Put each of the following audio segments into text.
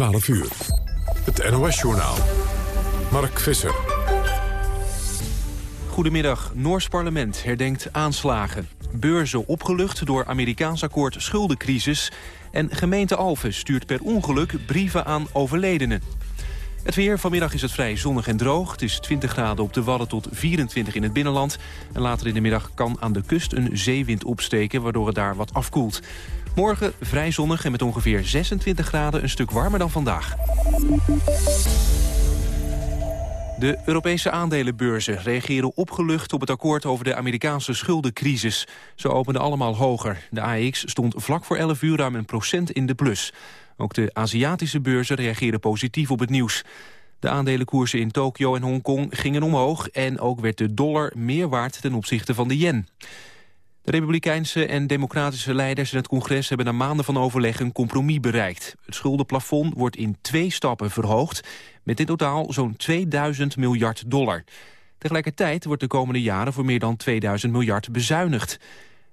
12 uur. Het NOS-journaal. Mark Visser. Goedemiddag. Noors parlement herdenkt aanslagen. Beurzen opgelucht door Amerikaans akkoord schuldencrisis. En gemeente Alphen stuurt per ongeluk brieven aan overledenen. Het weer. Vanmiddag is het vrij zonnig en droog. Het is 20 graden op de Wadden tot 24 in het binnenland. En later in de middag kan aan de kust een zeewind opsteken... waardoor het daar wat afkoelt. Morgen vrij zonnig en met ongeveer 26 graden een stuk warmer dan vandaag. De Europese aandelenbeurzen reageren opgelucht op het akkoord over de Amerikaanse schuldencrisis. Ze openden allemaal hoger. De AX stond vlak voor 11 uur ruim een procent in de plus. Ook de Aziatische beurzen reageerden positief op het nieuws. De aandelenkoersen in Tokio en Hongkong gingen omhoog... en ook werd de dollar meer waard ten opzichte van de yen. De republikeinse en democratische leiders in het congres... hebben na maanden van overleg een compromis bereikt. Het schuldenplafond wordt in twee stappen verhoogd... met in totaal zo'n 2000 miljard dollar. Tegelijkertijd wordt de komende jaren voor meer dan 2000 miljard bezuinigd.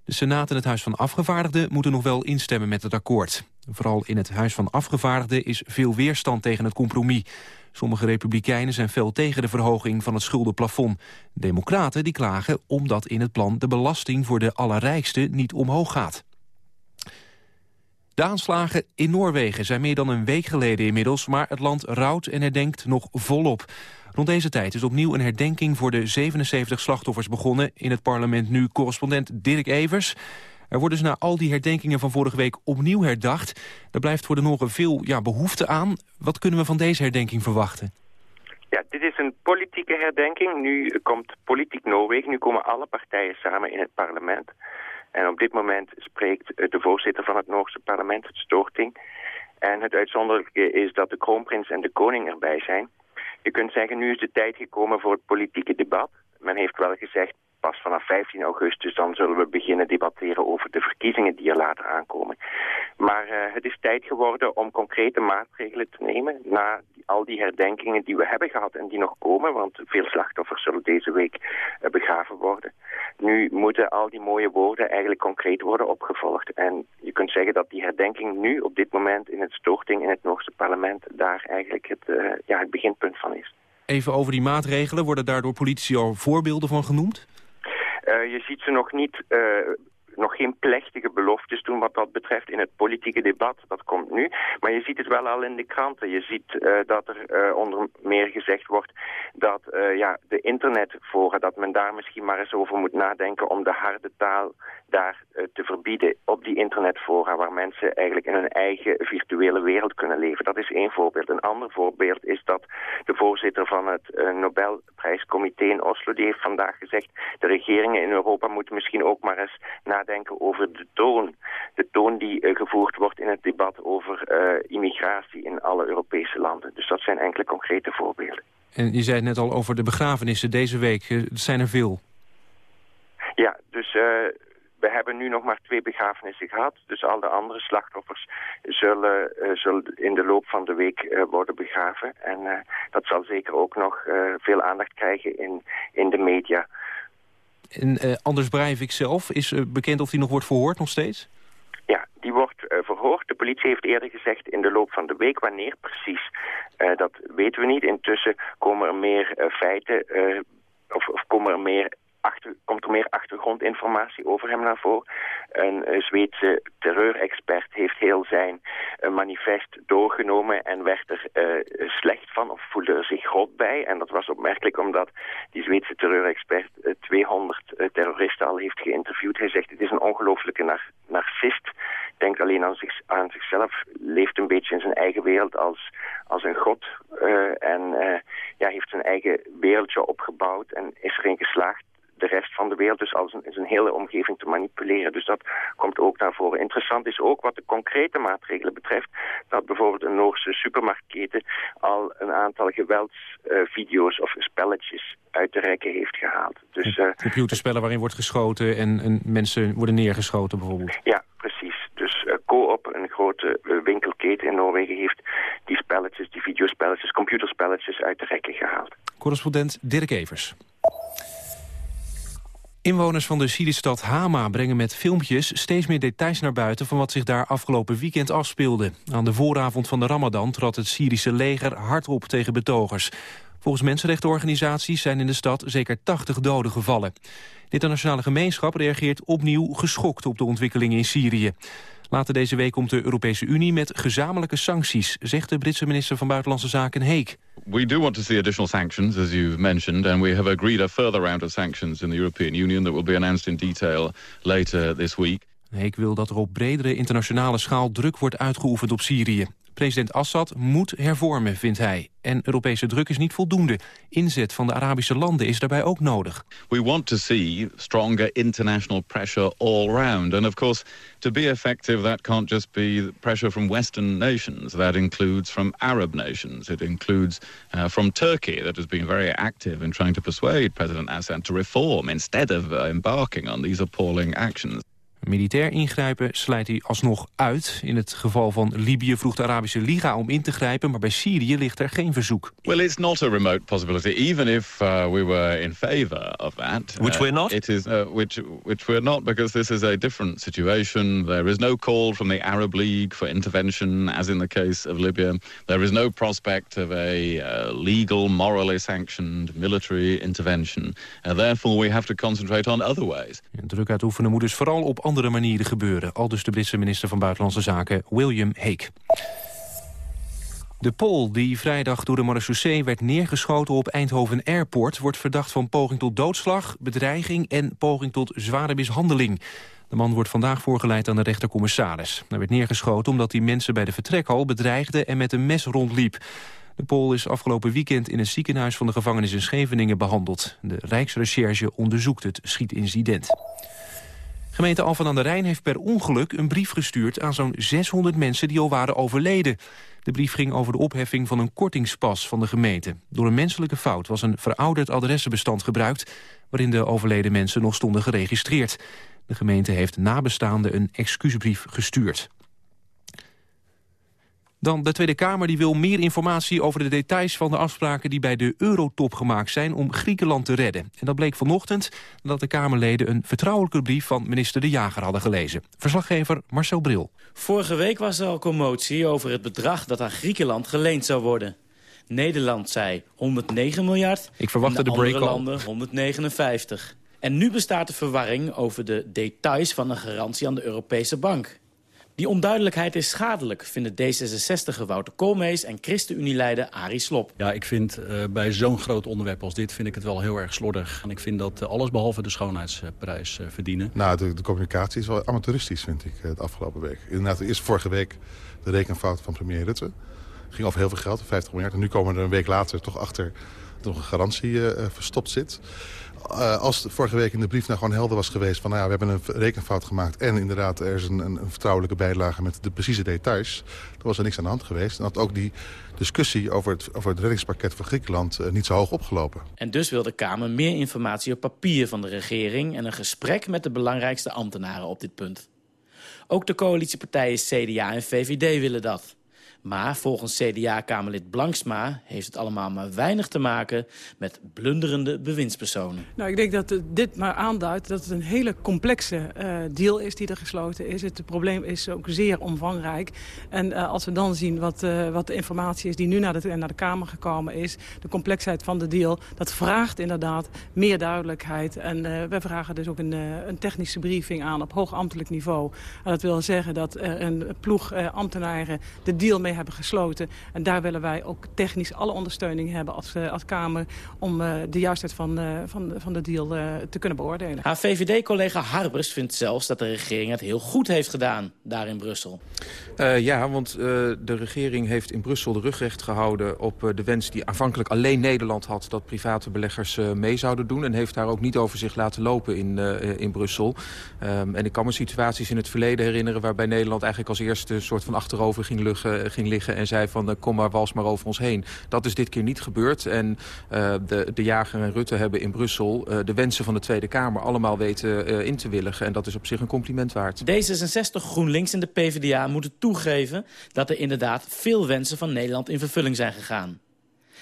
De Senaat en het Huis van Afgevaardigden moeten nog wel instemmen met het akkoord. Vooral in het Huis van Afgevaardigden is veel weerstand tegen het compromis. Sommige republikeinen zijn fel tegen de verhoging van het schuldenplafond. Democraten die klagen omdat in het plan de belasting voor de allerrijksten niet omhoog gaat. De aanslagen in Noorwegen zijn meer dan een week geleden inmiddels... maar het land rouwt en herdenkt nog volop. Rond deze tijd is opnieuw een herdenking voor de 77 slachtoffers begonnen. In het parlement nu correspondent Dirk Evers. Er wordt dus na al die herdenkingen van vorige week opnieuw herdacht. Er blijft voor de Noren veel ja, behoefte aan. Wat kunnen we van deze herdenking verwachten? Ja, dit is een politieke herdenking. Nu komt Politiek Noorwegen, nu komen alle partijen samen in het parlement. En op dit moment spreekt de voorzitter van het Noorse parlement, het Storting. En het uitzonderlijke is dat de kroonprins en de koning erbij zijn. Je kunt zeggen, nu is de tijd gekomen voor het politieke debat. Men heeft wel gezegd, pas vanaf 15 augustus dan zullen we beginnen debatteren over de verkiezingen die er later aankomen. Maar uh, het is tijd geworden om concrete maatregelen te nemen na al die herdenkingen die we hebben gehad en die nog komen, want veel slachtoffers zullen deze week uh, begraven worden. Nu moeten al die mooie woorden eigenlijk concreet worden opgevolgd. En je kunt zeggen dat die herdenking nu op dit moment in het Storting, in het Noorse parlement, daar eigenlijk het, uh, ja, het beginpunt van is. Even over die maatregelen. Worden daar door politici al voorbeelden van genoemd? Uh, je ziet ze nog niet, uh, nog geen plechtige beloftes doen wat dat betreft in het politieke debat. Dat komt nu. Maar je ziet het wel al in de kranten. Je ziet uh, dat er onder meer gezegd wordt dat ja, de internetfora, dat men daar misschien maar eens over moet nadenken om de harde taal daar te verbieden op die internetfora waar mensen eigenlijk in hun eigen virtuele wereld kunnen leven. Dat is één voorbeeld. Een ander voorbeeld is dat de voorzitter van het Nobelprijscomité in Oslo, die heeft vandaag gezegd, de regeringen in Europa moeten misschien ook maar eens nadenken over de toon. De toon die uh, gevoerd wordt in het debat over uh, immigratie in alle Europese landen. Dus dat zijn enkele concrete voorbeelden. En je zei het net al over de begrafenissen deze week. Het zijn er veel. Ja, dus we hebben nu nog maar twee begrafenissen gehad. Dus al de andere slachtoffers zullen, uh, zullen in de loop van de week uh, worden begraven. En uh, dat zal zeker ook nog veel aandacht krijgen in, in de media. En Anders Breivik zelf, is bekend of hij nog wordt verhoord nog steeds? Ja, die wordt verhoord. De politie heeft eerder gezegd in de loop van de week. Wanneer precies, dat weten we niet. Intussen komen er meer feiten... of, of komen er meer achter, komt er meer achtergrondinformatie over hem naar voren. Een uh, Zweedse terreurexpert heeft heel zijn uh, manifest doorgenomen en werd er uh, slecht van of voelde er zich rot bij. En dat was opmerkelijk omdat die Zweedse terreurexpert 200 terroristen al heeft geïnterviewd. Hij zegt het is een ongelofelijke nar narcist denkt alleen aan, zich, aan zichzelf, leeft een beetje in zijn eigen wereld als, als een god en ja, heeft zijn eigen wereldje opgebouwd en is erin geslaagd de rest van de wereld dus als een, een hele omgeving te manipuleren. Dus dat komt ook naar voren. Interessant is ook wat de concrete maatregelen betreft... dat bijvoorbeeld een Noorse supermarktketen al een aantal geweldsvideo's uh, of spelletjes uit de rekken heeft gehaald. Dus, uh, Computerspellen waarin wordt geschoten en, en, mensen worden neergeschoten bijvoorbeeld. Ja, precies. Dus uh, Coop, een grote winkelketen in Noorwegen, heeft die spelletjes, die videospelletjes, computerspelletjes uit de rekken gehaald. Correspondent Dirk Evers. Inwoners van de Syrische stad Hama brengen met filmpjes steeds meer details naar buiten van wat zich daar afgelopen weekend afspeelde. Aan de vooravond van de Ramadan trad het Syrische leger hard op tegen betogers. Volgens mensenrechtenorganisaties zijn in de stad zeker 80 doden gevallen. De internationale gemeenschap reageert opnieuw geschokt op de ontwikkelingen in Syrië. Later deze week komt de Europese Unie met gezamenlijke sancties, zegt de Britse minister van Buitenlandse Zaken Heek. We do want to see additional sanctions, as you've mentioned, and we have agreed a further round of sanctions in the European Union that will be announced in detail later this week. Heek wil dat er op bredere internationale schaal druk wordt uitgeoefend op Syrië. President Assad moet hervormen, vindt hij. En Europese druk is niet voldoende. Inzet van de Arabische landen is daarbij ook nodig. We want to see stronger international pressure all round. And of course, to be effective, that can't just be pressure from Western nations. That includes from Arab nations. It includes uh, from Turkey, that has been very active in trying to persuade President Assad to reform instead of uh, embarking on these appalling actions. Militair ingrijpen slijt hij alsnog uit. In het geval van Libië vroeg de Arabische Liga om in te grijpen... maar bij Syrië ligt er geen verzoek. Well, it's not a remote possibility, even if uh, we were in favor of that. Which uh, we're not? It is, uh, which, which we're not, because this is a different situation. There is no call from the Arab League for intervention, as in the case of Libya. There is no prospect of a uh, legal, morally sanctioned military intervention. Uh, therefore, we have to concentrate on other ways. druk uitoefenen moet dus vooral op andere manieren gebeuren. Al dus de Britse minister van Buitenlandse Zaken William Hague. De Pool die vrijdag door de marechaussee werd neergeschoten op Eindhoven Airport... wordt verdacht van poging tot doodslag, bedreiging en poging tot zware mishandeling. De man wordt vandaag voorgeleid aan de rechtercommissaris. Hij werd neergeschoten omdat hij mensen bij de vertrekhal bedreigde en met een mes rondliep. De Pool is afgelopen weekend in een ziekenhuis van de gevangenis in Scheveningen behandeld. De Rijksrecherche onderzoekt het schietincident. Gemeente Alphen aan de Rijn heeft per ongeluk een brief gestuurd... aan zo'n 600 mensen die al waren overleden. De brief ging over de opheffing van een kortingspas van de gemeente. Door een menselijke fout was een verouderd adressenbestand gebruikt... waarin de overleden mensen nog stonden geregistreerd. De gemeente heeft nabestaanden een excuusbrief gestuurd. Dan de Tweede Kamer die wil meer informatie over de details van de afspraken die bij de Eurotop gemaakt zijn om Griekenland te redden. En dat bleek vanochtend dat de Kamerleden een vertrouwelijke brief van minister De Jager hadden gelezen. Verslaggever Marcel Bril. Vorige week was er al commotie over het bedrag dat aan Griekenland geleend zou worden. Nederland zei 109 miljard. Ik verwachtte de, de break andere landen 159. En nu bestaat de verwarring over de details van een garantie aan de Europese Bank. Die onduidelijkheid is schadelijk, vinden D66 Wouter Koolmees en ChristenUnie-leider Arie Slop. Ja, ik vind uh, bij zo'n groot onderwerp als dit vind ik het wel heel erg slordig. En ik vind dat uh, alles behalve de schoonheidsprijs uh, verdienen. Nou, de, de, communicatie is wel amateuristisch, vind ik, de afgelopen week. Inderdaad, er is vorige week de rekenfout van premier Rutte. Het ging over heel veel geld, 50 miljard. En nu komen we er een week later toch achter dat er nog een garantie verstopt zit. Uh, als vorige week in de brief nou gewoon helder was geweest... van nou ja, we hebben een rekenfout gemaakt... en inderdaad er is een, een, vertrouwelijke bijlage met de precieze details... dan was er niks aan de hand geweest. En had ook die discussie over het, over het reddingspakket voor Griekenland... Uh, niet zo hoog opgelopen. En dus wil de Kamer meer informatie op papier van de regering... en een gesprek met de belangrijkste ambtenaren op dit punt. Ook de coalitiepartijen CDA en VVD willen dat. Maar volgens CDA-kamerlid Blanksma heeft het allemaal maar weinig te maken met blunderende bewindspersonen. Nou, ik denk dat dit maar aanduidt dat het een hele complexe uh, deal is die er gesloten is. Het probleem is ook zeer omvangrijk. En uh, als we dan zien wat, uh, wat de informatie is die nu naar de, naar de Kamer gekomen is, de complexheid van de deal, dat vraagt inderdaad meer duidelijkheid. En we vragen dus ook een, een technische briefing aan op hoogambtelijk niveau. En dat wil zeggen dat een ploeg ambtenaren de deal mee hebben gesloten. En daar willen wij ook technisch alle ondersteuning hebben als, uh, als Kamer... om uh, de juistheid van, uh, van, van de deal te kunnen beoordelen. Haar VVD-collega Harbers vindt zelfs dat de regering het heel goed heeft gedaan daar in Brussel. ja, want de regering heeft in Brussel de rugrecht gehouden op de wens die aanvankelijk alleen Nederland had... dat private beleggers mee zouden doen. En heeft daar ook niet over zich laten lopen in, in Brussel. Um, en ik kan me situaties in het verleden herinneren... waarbij Nederland eigenlijk als eerste soort van achterover ging, luggen, ging liggen en zei van uh, kom maar wals maar over ons heen. Dat is dit keer niet gebeurd. En uh, de, de Jager en Rutte hebben in Brussel uh, de wensen van de Tweede Kamer allemaal weten in te willigen. En dat is op zich een compliment waard. D66, GroenLinks en de PvdA moeten toegeven dat er inderdaad veel wensen van Nederland in vervulling zijn gegaan.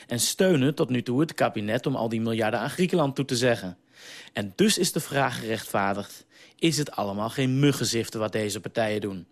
En steunen tot nu toe het kabinet om al die miljarden aan Griekenland toe te zeggen. En dus is de vraag gerechtvaardigd... is het allemaal geen muggenziften wat deze partijen doen?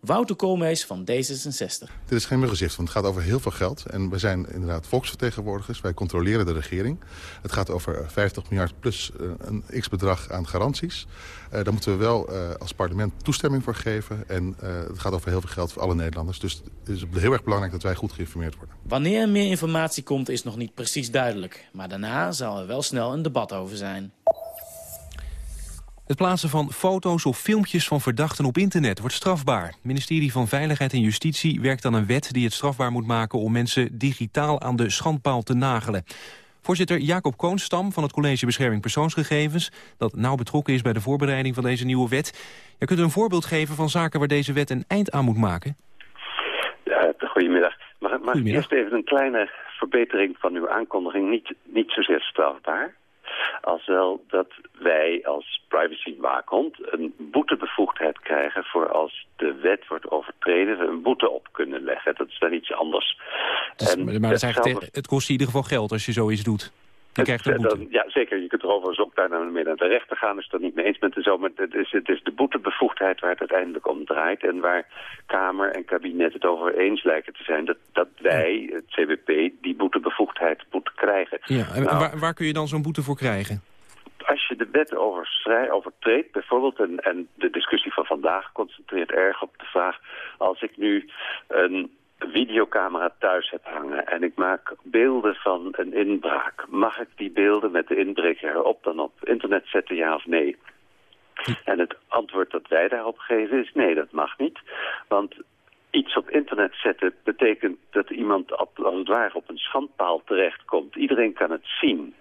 Wouter Koolmees van D66. Dit is geen muggenzift, want het gaat over heel veel geld. En we zijn inderdaad volksvertegenwoordigers. Wij controleren de regering. Het gaat over 50 miljard plus eh, een x-bedrag aan garanties. Uh, daar moeten we wel uh, als parlement toestemming voor geven. En uh, het gaat over heel veel geld voor alle Nederlanders. Dus het is heel erg belangrijk dat wij goed geïnformeerd worden. Wanneer er meer informatie komt is nog niet precies duidelijk. Maar daarna zal er wel snel een debat over zijn. Het plaatsen van foto's of filmpjes van verdachten op internet wordt strafbaar. Het ministerie van Veiligheid en Justitie werkt aan een wet die het strafbaar moet maken om mensen digitaal aan de schandpaal te nagelen. Voorzitter Jacob Koonstam van het College Bescherming Persoonsgegevens... dat nauw betrokken is bij de voorbereiding van deze nieuwe wet. Je kunt een voorbeeld geven van zaken waar deze wet een eind aan moet maken? Ja, goedemiddag. Mag, mag ik eerst even een kleine verbetering van uw aankondiging? Niet, niet zozeer strafbaar, als wel dat wij als privacywaakhond een boetebevoegdheid krijgen voor als de wet wordt overtreden, we een boete op kunnen leggen. Dat is dan iets anders. Dus, en maar het, kost in ieder geval geld als je zoiets doet. Boete. Dan, ja, zeker. Je kunt er overigens ook daar mee naar de rechter gaan. Dus dat niet mee eens bent en zo. Maar het is, het is de boetebevoegdheid waar het uiteindelijk om draait. En waar Kamer en kabinet het over eens lijken te zijn. Dat, Ja, en nou, waar, waar kun je dan zo'n boete voor krijgen? als je de wet overtreedt, bijvoorbeeld, en, en de discussie van vandaag concentreert erg op de vraag, als ik nu een videocamera thuis heb hangen en ik maak beelden van een inbraak, mag ik die beelden met de inbreker erop dan op internet zetten, ja of nee? En het antwoord dat wij daarop geven is nee, dat mag niet. Want iets op internet zetten betekent dat iemand op, als het ware op een schandpaal terechtkomt. Iedereen kan het zien.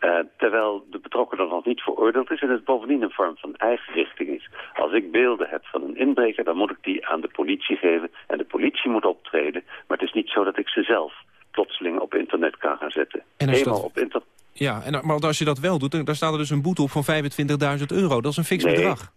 Uh, terwijl de betrokkenen nog niet veroordeeld is en het bovendien een vorm van eigen richting is. Als ik beelden heb van een inbreker, dan moet ik die aan de politie geven en de politie moet optreden. Maar het is niet zo dat ik ze zelf plotseling op internet kan gaan zetten. En Eenmaal dat... op internet... Ja, en, maar als je dat wel doet, dan staat er dus een boete op van 25.000 euro. Dat is een fix nee. bedrag.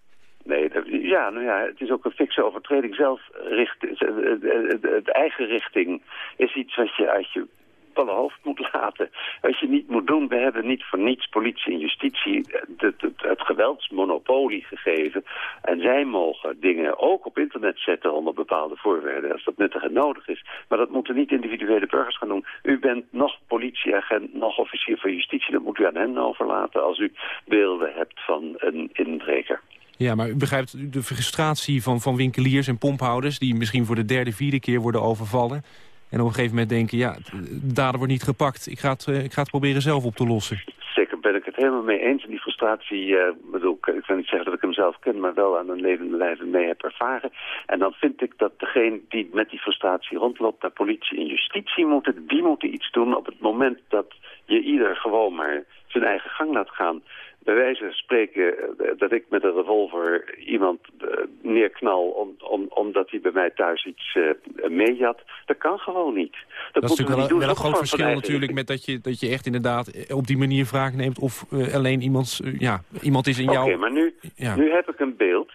Ja, nou ja, het is ook een fikse overtreding zelf. Richt, de eigen richting is iets wat je uit je van hoofd moet laten. Als je niet moet doen, we hebben niet voor niets politie en justitie het, het, het geweldsmonopolie gegeven. En zij mogen dingen ook op internet zetten onder bepaalde voorwaarden als dat nuttig en nodig is. Maar dat moeten niet individuele burgers gaan doen. U bent nog politieagent, nog officier van justitie, dat moet u aan hen overlaten als u beelden hebt van een inbreker. Ja, maar u begrijpt de frustratie van, van winkeliers en pomphouders... die misschien voor de derde, vierde keer worden overvallen... En op een gegeven moment denken, ja, de dader wordt niet gepakt. Ik ga, het, uh, ik ga het proberen zelf op te lossen. Zeker ben ik het helemaal mee eens. En die frustratie, uh, bedoel, ik wil niet zeggen dat ik hem zelf ken... maar wel aan een levende lijve mee heb ervaren. En dan vind ik dat degene die met die frustratie rondloopt... naar politie en justitie moeten, die moeten iets doen... op het moment dat je ieder gewoon maar zijn eigen gang laat gaan bij wijze van spreken eh, dat ik met een revolver iemand uh, neerknal om, om, omdat hij bij mij thuis iets uh, meejat. Dat kan gewoon niet. Dat, dat is natuurlijk wel, wel, een groot verschil natuurlijk met dat je, dat je echt inderdaad op die manier vraag neemt of uh, alleen iemand, ja, iemand is in jou... Oké, maar nu, ja. nu heb ik een beeld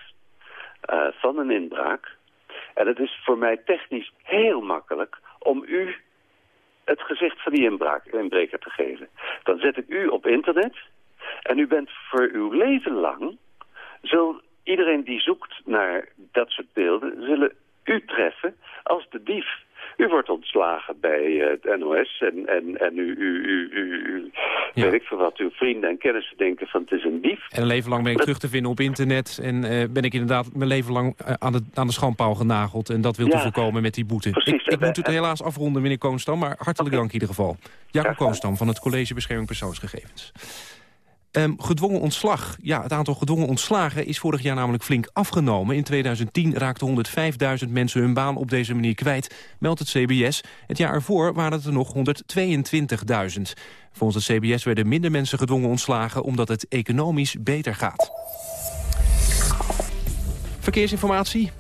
van een inbraak. En het is voor mij technisch heel makkelijk om u het gezicht van die inbraak, inbreker te geven. Dan zet ik u op internet en u bent voor uw leven lang, zal iedereen die zoekt naar dat soort beelden, zullen u treffen als de dief. U wordt ontslagen bij uh, het NOS en, en, en u, u, u, u ja. weet ik veel wat, uw vrienden en kennissen denken van het is een dief. En een leven lang ben ik terug te vinden op internet en uh, ben ik inderdaad mijn leven lang uh, aan, de, aan de schandpaal genageld. En dat wilt ja. u voorkomen met die boete. Precies, ik, ik moet het helaas afronden, meneer Koonstam, maar hartelijk okay. dank in ieder geval. Jacob ja, Koonstam van het College Bescherming Persoonsgegevens. Um, gedwongen ontslag. Ja, het aantal gedwongen ontslagen is vorig jaar namelijk flink afgenomen. In 2010 raakten 105.000 mensen hun baan op deze manier kwijt, meldt het CBS. Het jaar ervoor waren het er nog 122.000. Volgens het CBS werden minder mensen gedwongen ontslagen... omdat het economisch beter gaat. Verkeersinformatie.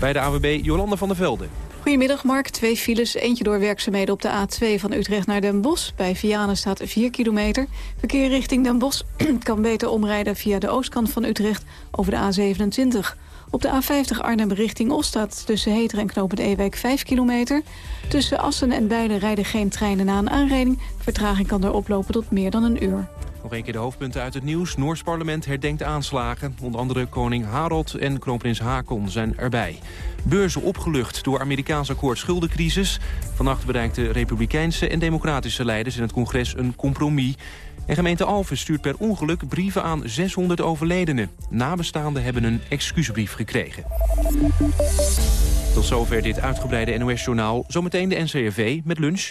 Bij de AWB Jolanda van der Velde. Goedemiddag Mark, twee files. Eentje door werkzaamheden op de A2 van Utrecht naar Den Bosch. Bij Vianen staat 4 kilometer. Verkeer richting Den Bosch kan beter omrijden via de oostkant van Utrecht over de A27. Op de A50 Arnhem richting Oost tussen Heter en Knopend Ewijk 5 kilometer. Tussen Assen en Bijlen rijden geen treinen na een aanrijding. Vertraging kan er oplopen tot meer dan een uur. Nog een keer de hoofdpunten uit het nieuws. Noors parlement herdenkt aanslagen. Onder andere koning Harold en kroonprins Hakon zijn erbij. Beurzen opgelucht door Amerikaans akkoord schuldencrisis. Vannacht bereikten republikeinse en democratische leiders in het congres een compromis. En gemeente Alphen stuurt per ongeluk brieven aan 600 overledenen. Nabestaanden hebben een excuusbrief gekregen. Tot zover dit uitgebreide NOS-journaal. Zometeen de NCRV met lunch.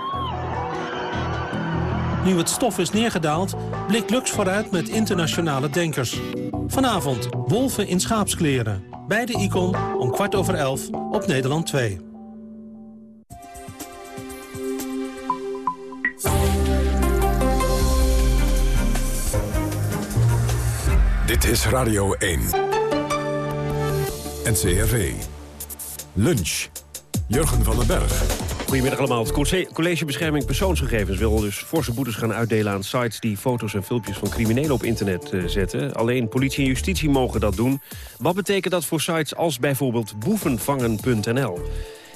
Nu het stof is neergedaald, blikt Lux vooruit met internationale denkers. Vanavond Wolven in schaapskleren. Bij de Icon om kwart over elf op Nederland 2. Dit is Radio 1. NCRV. Lunch. Jurgen van den Berg. Goedemiddag allemaal. Het College Bescherming Persoonsgegevens wil dus forse boetes gaan uitdelen aan sites die foto's en filmpjes van criminelen op internet uh, zetten. Alleen politie en justitie mogen dat doen. Wat betekent dat voor sites als bijvoorbeeld boevenvangen.nl?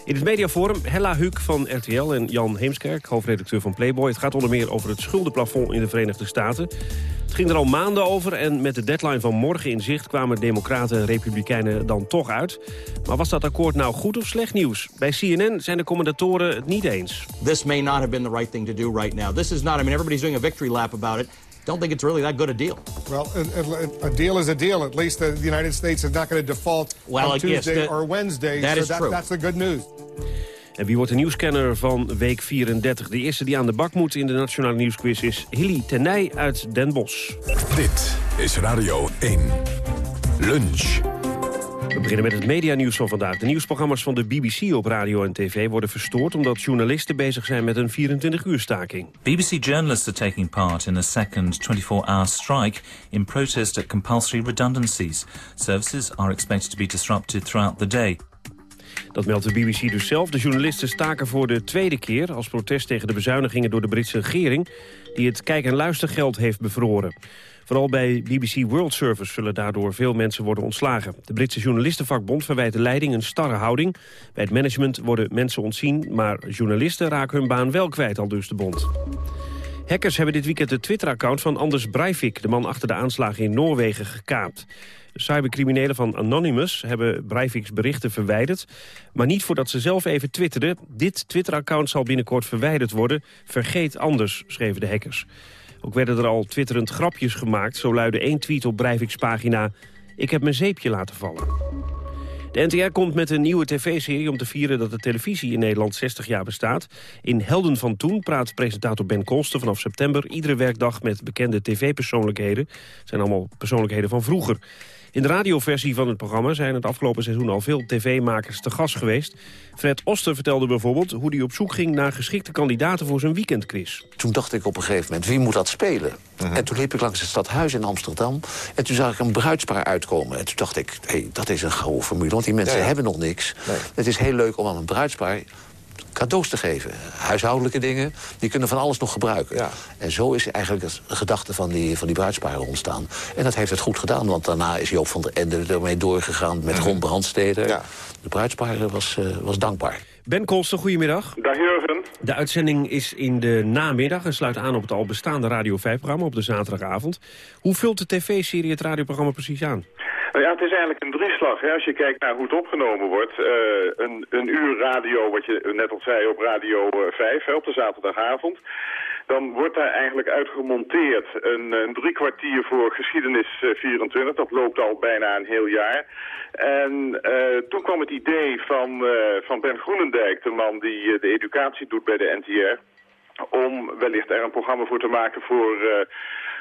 In het mediaforum Hella Huuk van RTL en Jan Heemskerk, hoofdredacteur van Playboy. Het gaat onder meer over het schuldenplafond in de Verenigde Staten. Het ging er al maanden over en met de deadline van morgen in zicht... kwamen democraten en republikeinen dan toch uit. Maar was dat akkoord nou goed of slecht nieuws? Bij CNN zijn de commentatoren het niet eens. This may not have been the right thing to do right now. This is not, I mean, everybody's doing a victory lap about it. Don't think it's really that good a deal. Well, a, a, a deal is a deal. At least the, United States is not going to default well, on Tuesday the, or Wednesday. That so is that, true. that's the good news. En wie wordt de nieuwscanner van week 34? De eerste die aan de bak moet in de Nationale Nieuwsquiz is Hilly Tenij uit Den Bosch. Dit is Radio 1. Lunch. We beginnen met het medianieuws van vandaag. De nieuwsprogramma's van de BBC op radio en tv worden verstoord... omdat journalisten bezig zijn met een 24-uur staking. BBC journalists are taking part in a second 24-hour strike... in protest at compulsory redundancies. Services are expected to be disrupted throughout the day. Dat meldt de BBC dus zelf. De journalisten staken voor de tweede keer... als protest tegen de bezuinigingen door de Britse regering... die het kijk- en luistergeld heeft bevroren. Vooral bij BBC World Service zullen daardoor veel mensen worden ontslagen. De Britse journalistenvakbond verwijt de leiding een starre houding. Bij het management worden mensen ontzien, maar journalisten raken hun baan wel kwijt, al dus de bond. Hackers hebben dit weekend de Twitter-account van Anders Breivik... de man achter de aanslagen in Noorwegen, gekaapt. Cybercriminelen van Anonymous hebben Breivik's berichten verwijderd... maar niet voordat ze zelf even twitterden. Dit Twitter-account zal binnenkort verwijderd worden. Vergeet Anders, schreven de hackers. Ook werden er al twitterend grapjes gemaakt. Zo luidde één tweet op Breivik's pagina... Ik heb mijn zeepje laten vallen. De NTR komt met een nieuwe tv-serie om te vieren dat de televisie in Nederland 60 jaar bestaat. In Helden van Toen praat presentator Ben Kolster vanaf september iedere werkdag met bekende tv-persoonlijkheden. Zijn allemaal persoonlijkheden van vroeger. In de radioversie van het programma zijn het afgelopen seizoen al veel tv-makers te gast geweest. Fred Oster vertelde bijvoorbeeld hoe hij op zoek ging naar geschikte kandidaten voor zijn weekendquiz. Toen dacht ik op een gegeven moment, wie moet dat spelen? En toen liep ik langs het stadhuis in Amsterdam. En toen zag ik een bruidspaar uitkomen. En toen dacht ik, hey, dat is een gouden formule. Want die mensen Ja, ja. hebben nog niks. Het is heel leuk om aan een bruidspaar cadeaus te geven. Huishoudelijke dingen, die kunnen van alles nog gebruiken. En zo is eigenlijk het gedachte van die, van die bruidsparen ontstaan. En dat heeft het goed gedaan, want daarna is Joop van der Ende ermee doorgegaan... met Ron Brandsteder. De bruidsparen was, eh, was dankbaar. Ben Kolster, goedemiddag. Dag Jurgen. De uitzending is in de namiddag en sluit aan op het al bestaande Radio 5-programma op de zaterdagavond. Hoe vult de tv-serie het radioprogramma precies aan? Ja, het is eigenlijk een drieslag. Hè. Als je kijkt naar hoe het opgenomen wordt. eh, een, een uur radio, wat je net al zei, op Radio eh, 5, hè, op de zaterdagavond. Dan wordt daar eigenlijk uitgemonteerd een, een drie kwartier voor geschiedenis eh, 24. Dat loopt al bijna een heel jaar. En eh, toen kwam het idee van, eh, van Ben Groenendijk, de man die eh, de educatie doet bij de NTR... om wellicht er een programma voor te maken voor, eh,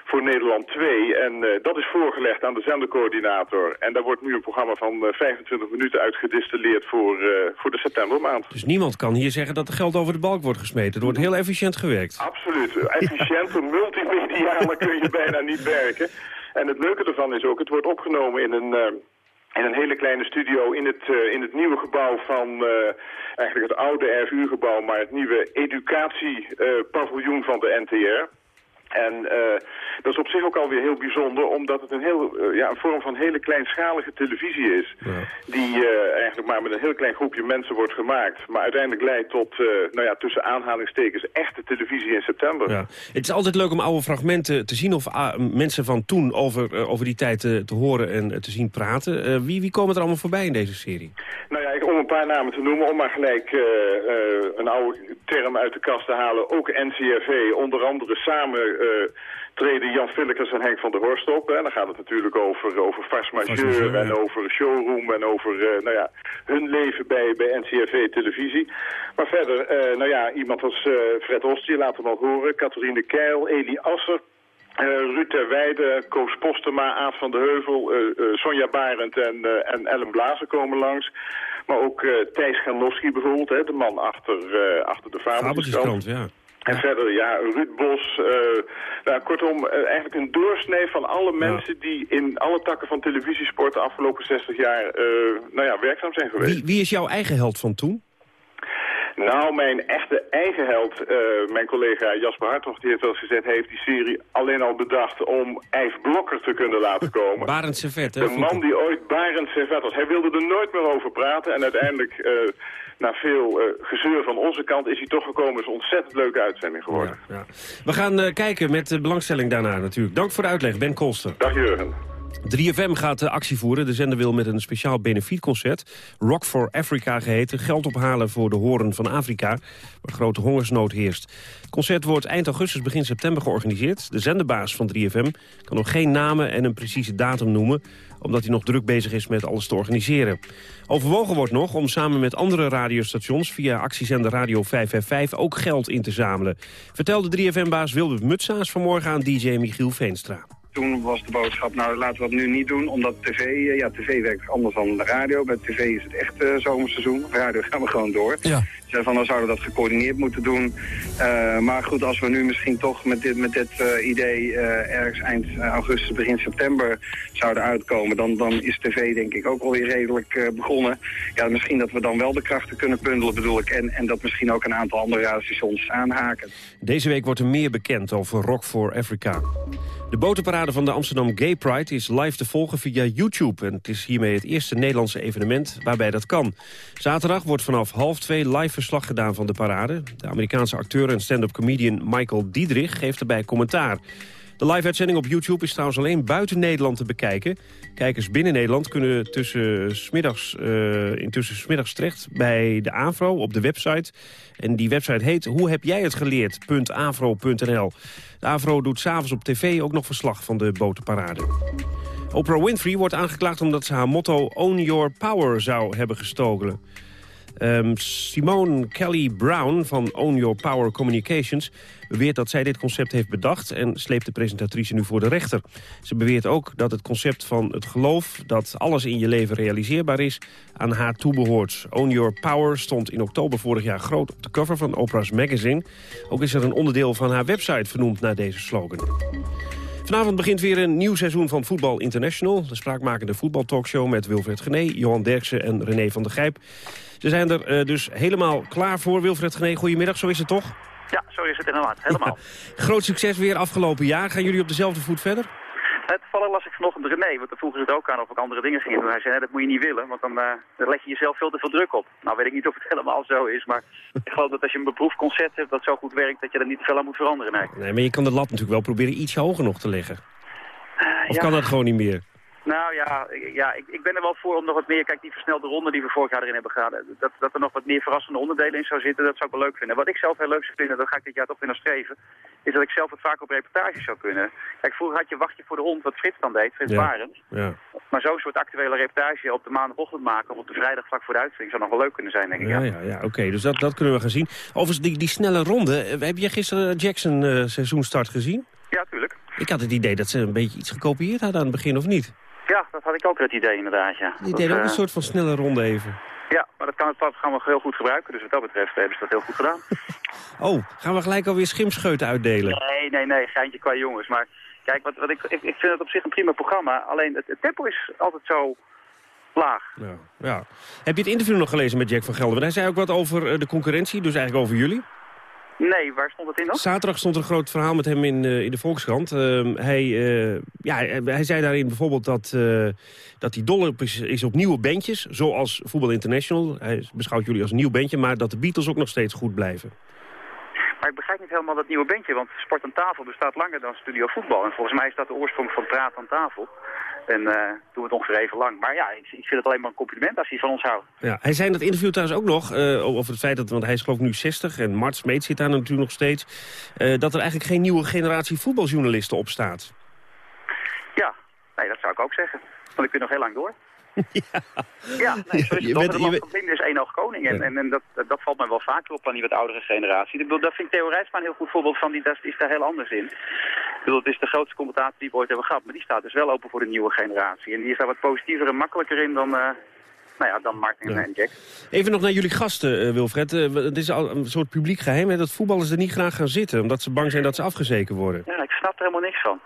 voor Nederland 2. En uh, dat is voorgelegd aan de zendercoördinator. En daar wordt nu een programma van uh, 25 minuten uit gedistilleerd voor, uh, voor de septembermaand. Dus niemand kan hier zeggen dat er geld over de balk wordt gesmeten. Er wordt heel efficiënt gewerkt. Absoluut. Efficiënter, multimedialer kun je bijna niet werken. En het leuke ervan is ook, het wordt opgenomen in een... Uh, in een hele kleine studio in het, uh, in het nieuwe gebouw van uh, eigenlijk het oude RVU-gebouw, maar het nieuwe educatiepaviljoen van de NTR. En uh, dat is op zich ook alweer heel bijzonder, omdat het een, heel, uh, ja, een vorm van hele kleinschalige televisie is. Ja. Die uh, eigenlijk maar met een heel klein groepje mensen wordt gemaakt. Maar uiteindelijk leidt tot, nou ja, tussen aanhalingstekens, echte televisie in september. Ja. Het is altijd leuk om oude fragmenten te zien of mensen van toen over, over die tijd te horen en te zien praten. wie, wie komen er allemaal voorbij in deze serie? Nou ja, om een paar namen te noemen, om maar gelijk een oude term uit de kast te halen. Ook NCRV, onder andere samen treden Jan Villekers en Henk van der Horst op. En dan gaat het natuurlijk over, over Majeur en over Showroom en over uh, nou ja, hun leven bij, bij NCRV Televisie. Maar verder, uh, nou ja, iemand als Fred Oost, je laat hem al horen. Catharine Keil, Eli Asser. Uh, Ruud ter Weide, Koos Postema, Aad van de Heuvel, uh, uh, Sonja Barend en, en Ellen Blazen komen langs. Maar ook Thijs Ganowski bijvoorbeeld, hè, de man achter, achter de Fabeltjeskrant. ja. En verder, ja, Ruud Bos. Uh, nou, kortom, uh, eigenlijk een doorsnee van alle mensen... die in alle takken van televisiesport de afgelopen 60 jaar uh, nou ja, werkzaam zijn geweest. Wie, wie is jouw eigen held van toen? Nou, mijn echte eigen held, uh, mijn collega Jasper Hartog, die heeft wel eens gezegd... heeft die serie alleen al bedacht om Yves Blokker te kunnen laten komen. Barend Servet, hè? De man die ooit Barend Servet was. Hij wilde er nooit meer over praten en uiteindelijk... Uh, na veel uh, gezeur van onze kant is hij toch gekomen. is een ontzettend leuke uitzending geworden. Ja, ja. We gaan uh, kijken met belangstelling daarna natuurlijk. Dank voor de uitleg, Ben Kolster. Dag Jurgen. 3FM gaat actie voeren. De zender wil met een speciaal benefietconcert, Rock for Africa geheten, geld ophalen voor de horen van Afrika, waar grote hongersnood heerst. Het concert wordt eind augustus, begin september georganiseerd. De zenderbaas van 3FM kan nog geen namen en een precieze datum noemen, omdat hij nog druk bezig is met alles te organiseren. Overwogen wordt nog om samen met andere radiostations via actiezender Radio 555 ook geld in te zamelen. Vertelde 3FM-baas Wilbert Mutsaas vanmorgen aan DJ Michiel Veenstra. Toen was de boodschap, nou laten we dat nu niet doen, omdat tv, ja tv werkt anders dan de radio. Bij tv is het echt uh, zomerseizoen, radio gaan we gewoon door. Ja. Van, dan zouden we dat gecoördineerd moeten doen. Uh, maar goed, als we nu misschien toch met dit, met dit idee ergens eind augustus, begin september zouden uitkomen, dan, dan is tv denk ik ook alweer redelijk begonnen. Ja, misschien dat we dan wel de krachten kunnen bundelen bedoel ik. En, en dat misschien ook een aantal andere radiostations aanhaken. Deze week wordt er meer bekend over Rock for Africa. De botenparade van de Amsterdam Gay Pride is live te volgen via YouTube. En het is hiermee het eerste Nederlandse evenement waarbij dat kan. Zaterdag wordt vanaf half twee live verslag gedaan van de parade. De Amerikaanse acteur en stand-up comedian Michael Diedrich geeft erbij commentaar. De live-uitzending op YouTube is trouwens alleen buiten Nederland te bekijken. Kijkers binnen Nederland kunnen tussen smiddags, uh, intussen smiddags terecht bij de AVRO op de website. En die website heet hoe heb jij het geleerd.avro.nl. De AVRO doet s'avonds op tv ook nog verslag van de botenparade. Oprah Winfrey wordt aangeklaagd omdat ze haar motto Own Your Power zou hebben gestolen. Um, Simone Kelly Brown van Own Your Power Communications beweert dat zij dit concept heeft bedacht en sleept de presentatrice nu voor de rechter. Ze beweert ook dat het concept van het geloof dat alles in je leven realiseerbaar is aan haar toebehoort. Own Your Power stond in oktober vorig jaar groot op de cover van Oprah's Magazine. Ook is er een onderdeel van haar website vernoemd naar deze slogan. Vanavond begint weer een nieuw seizoen van Voetbal International. De spraakmakende voetbaltalkshow met Wilfred Gené, Johan Derksen en René van der Gijp. Ze zijn er uh, dus helemaal klaar voor. Wilfred Gené, goedemiddag, zo is het toch? Ja, zo is het inderdaad, helemaal. Groot succes weer afgelopen jaar. Gaan jullie op dezelfde voet verder? Het vallen las ik vanochtend René, want dan vroegen ze het ook aan of ik andere dingen ging doen. Hij zei, nee, dat moet je niet willen, want dan, uh, dan leg je jezelf veel te veel druk op. Nou weet ik niet of het helemaal zo is, maar ik geloof dat als je een beproefd concept hebt dat zo goed werkt, dat je er niet te veel aan moet veranderen. Nee, nee maar je kan de lat natuurlijk wel proberen iets hoger nog te leggen. Uh, of ja. kan dat gewoon niet meer? Nou ja, ja ik, ik, ben er wel voor om nog wat meer, kijk die versnelde ronde die we vorig jaar erin hebben gehad, dat, dat er nog wat meer verrassende onderdelen in zou zitten, dat zou ik wel leuk vinden. Wat ik zelf heel leuk zou vinden, dat ga ik dit jaar toch weer naar streven, is dat ik zelf wat vaak op reportages zou kunnen. Kijk, vroeger had je Wachtje voor de Hond, wat Frits dan deed, Frits ja. Barend. Ja. Maar zo'n soort actuele reportage op de maandagochtend maken of op de vrijdag vlak voor de uitzending zou nog wel leuk kunnen zijn, denk ik. Ja, ja, ja oké, dus dat, dat kunnen we gaan zien. Overigens, die, die snelle ronde, heb je gisteren Jackson uh, seizoenstart gezien? Ja, tuurlijk. Ik had het idee dat ze een beetje iets gekopieerd hadden aan het begin, of niet? Ja, dat had ik ook het idee inderdaad, ja. Die deden ook een eh, soort van snelle ronde even. Ja, maar dat kan het programma heel goed gebruiken. Dus wat dat betreft hebben ze dat heel goed gedaan. Oh, gaan we gelijk alweer schimscheuten uitdelen? Nee, nee, nee, geintje qua jongens. Maar kijk, wat, wat ik, ik, ik vind het op zich een prima programma. Alleen het, het tempo is altijd zo laag. Ja, ja. Heb je het interview nog gelezen met Jack van Gelder? Want hij zei ook wat over eh, de concurrentie, dus eigenlijk over jullie. Nee, waar stond het in dan? Zaterdag stond er een groot verhaal met hem in, eh, in de Volkskrant. Ehm, hij, eh, ja, hij zei daarin bijvoorbeeld dat, eh, dat hij dol is, is op nieuwe bandjes. Zoals Voetbal International. Hij beschouwt jullie als een nieuw bandje. Maar dat de Beatles ook nog steeds goed blijven. Maar ik begrijp niet helemaal dat nieuwe bandje, want Sport aan tafel bestaat langer dan Studio Voetbal. En volgens mij is dat de oorsprong van Praat aan tafel. En eh doen we het ongeveer even lang. Maar ja, ik, ik vind het alleen maar een compliment als hij van ons houdt. Ja, hij zei in dat interview trouwens ook nog eh, over het feit dat, want hij is geloof ik nu 60 en Mart Smeet zit daar natuurlijk nog steeds, eh, dat er eigenlijk geen nieuwe generatie voetbaljournalisten op staat. Ja, nee, dat zou ik ook zeggen. Want ik kun nog heel lang door. Ja, nee, zo is het bent- je bent- één oog koning. En, en, en dat, dat valt mij wel vaker op aan die wat oudere generatie. Ik bedoel, daar vind Theo Rijtsma een heel goed voorbeeld van. Die daar is daar heel anders in. Ik bedoel, het is de grootste commentator die we ooit hebben gehad. Maar die staat dus wel open voor de nieuwe generatie. En die is daar wat positiever en makkelijker in dan, eh, nou ja, dan Martin Ja. en Jack. Even nog naar jullie gasten, eh, Wilfred. Eh, het is al een soort publiek geheim hè, dat voetballers er niet graag gaan zitten, omdat ze bang zijn dat ze afgezekerd worden. Ja, ik snap er helemaal niks van.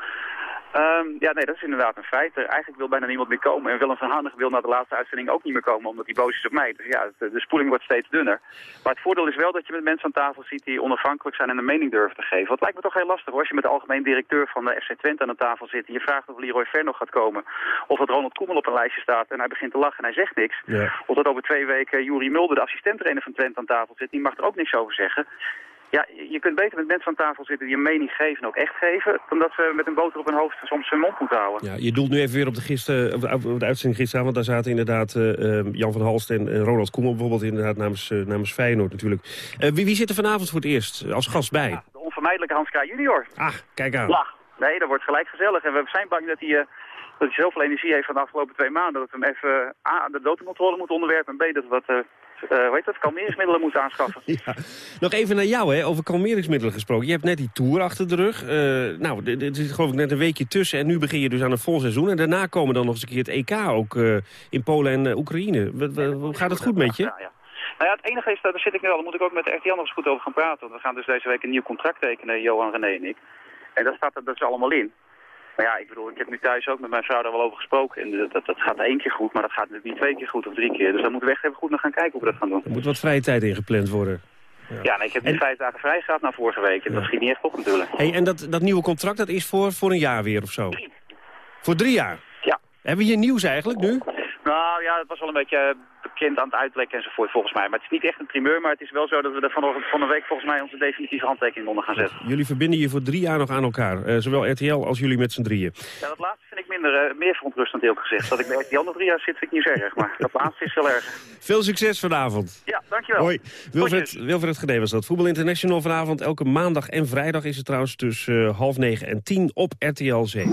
Ehm, ja, nee, dat is inderdaad een feit. Er eigenlijk wil bijna niemand meer komen. En Willem van Hannig wil na de laatste uitzending ook niet meer komen, omdat hij boos is op mij. Dus ja, de, de spoeling wordt steeds dunner. Maar het voordeel is wel dat je met mensen aan tafel ziet die onafhankelijk zijn en een mening durven te geven. Wat lijkt me toch heel lastig hoor, als je met de algemeen directeur van de FC Twente aan de tafel zit en je vraagt of Leroy Ver nog gaat komen. Of dat Ronald Koeman op een lijstje staat en hij begint te lachen en hij zegt niks. Ja. Of dat over twee weken Juri Mulder, de assistent-trainer van Twente, aan tafel zit. Die mag er ook niks over zeggen. Ja, je kunt beter met mensen aan tafel zitten die een mening geven en ook echt geven... dan dat ze met een boter op hun hoofd soms hun mond moeten houden. Ja, je doelt nu even weer op de, gister, op de, op de uitzending gisteravond. Daar zaten inderdaad eh, eh, Jan van Halst en, Ronald Koeman bijvoorbeeld inderdaad namens, eh, namens Feyenoord natuurlijk. Eh, wie, wie zit er vanavond voor het eerst eh, als gast bij? De onvermijdelijke Hans K. junior. Ah, kijk aan. Ja, nee, dat wordt gelijk gezellig. En we zijn bang dat hij, eh, dat hij zoveel energie heeft van de afgelopen twee maanden... dat we hem even A, aan de dopingcontrole moeten onderwerpen... en B, dat we wat, eh eh, hoe heet dat, kalmeringsmiddelen moeten aanschaffen. Ja. Nog even naar jou, hè, over kalmeringsmiddelen gesproken. Je hebt net die tour achter de rug. Eh, nou, er zit geloof ik net een weekje tussen. En nu begin je dus aan een vol seizoen. En daarna komen dan nog eens een keer het EK ook eh, in Polen en eh, Oekraïne. Gaat het goed met je? Ja, ja. Nou ja, het enige is, dat daar zit ik nu al, daar moet ik ook met RTL nog eens goed over gaan praten. Want we gaan dus deze week een nieuw contract tekenen, Johan, René en ik. En daar staat er dus allemaal in. Maar ja, ik bedoel, ik heb nu thuis ook met mijn vrouw daar wel over gesproken. En dat, dat, gaat één keer goed, maar dat gaat niet twee keer goed of drie keer. Dus daar moeten we echt even goed naar gaan kijken hoe we dat gaan doen. Er moet wat vrije tijd ingepland worden. Ja, nee, ik heb nu vijf dagen vrij gehad na vorige week. En dat schiet niet echt op natuurlijk. Hey, en dat, dat nieuwe contract, dat is voor, voor een jaar weer of zo? Voor drie jaar? Ja. Hebben we hier nieuws eigenlijk nu? Nou ja, het was wel een beetje eh, bekend aan het uitlekken enzovoort volgens mij. Maar het is niet echt een primeur, maar het is wel zo dat we er vanochtend van een week volgens mij onze definitieve handtekening onder gaan zetten. Jullie verbinden je voor drie jaar nog aan elkaar. eh, zowel RTL als jullie met z'n drieën. Ja, dat laatste vind ik minder, eh, meer verontrustend eerlijk gezegd. Dat ik bij die andere drie jaar zit vind ik niet zo erg, maar dat laatste is veel erger. Veel succes vanavond. Ja, dankjewel. Hoi, Wilfred, Wilfred Genee was dat. Voetbal International vanavond. Elke maandag en vrijdag is het trouwens tussen eh, half negen en tien op RTL 7.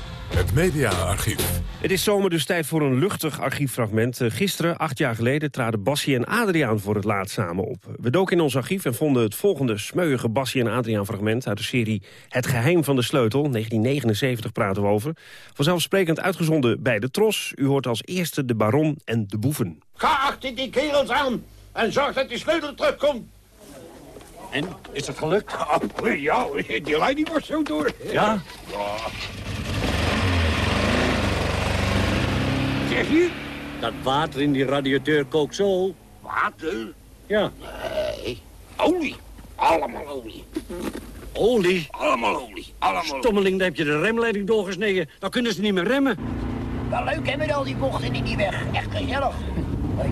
Het mediaarchief. Het is zomer dus tijd voor een luchtig archieffragment. Eh, Gisteren, acht jaar geleden, traden Bassie en Adriaan voor het laatst samen op. We doken in ons archief en vonden het volgende smeuïge Bassie en Adriaan fragment... uit de serie Het Geheim van de Sleutel, 1979 praten we over. Vanzelfsprekend uitgezonden bij de Tros. U hoort als eerste de Baron en de Boeven. Ga achter die kerels aan en zorg dat die sleutel terugkomt. En, is het gelukt? Oh, ja, die leiding was zo door. Ja? Zeg je? Dat water in die radiateur kookt zo. Water? Ja. Nee. Olie. Allemaal olie. Olie? Allemaal olie. Allemaal. Stommeling, daar heb je de remleiding doorgesneden. Dan kunnen ze niet meer remmen. Wel leuk hè, met al die bochten in die weg. Echt gezellig. Hoi.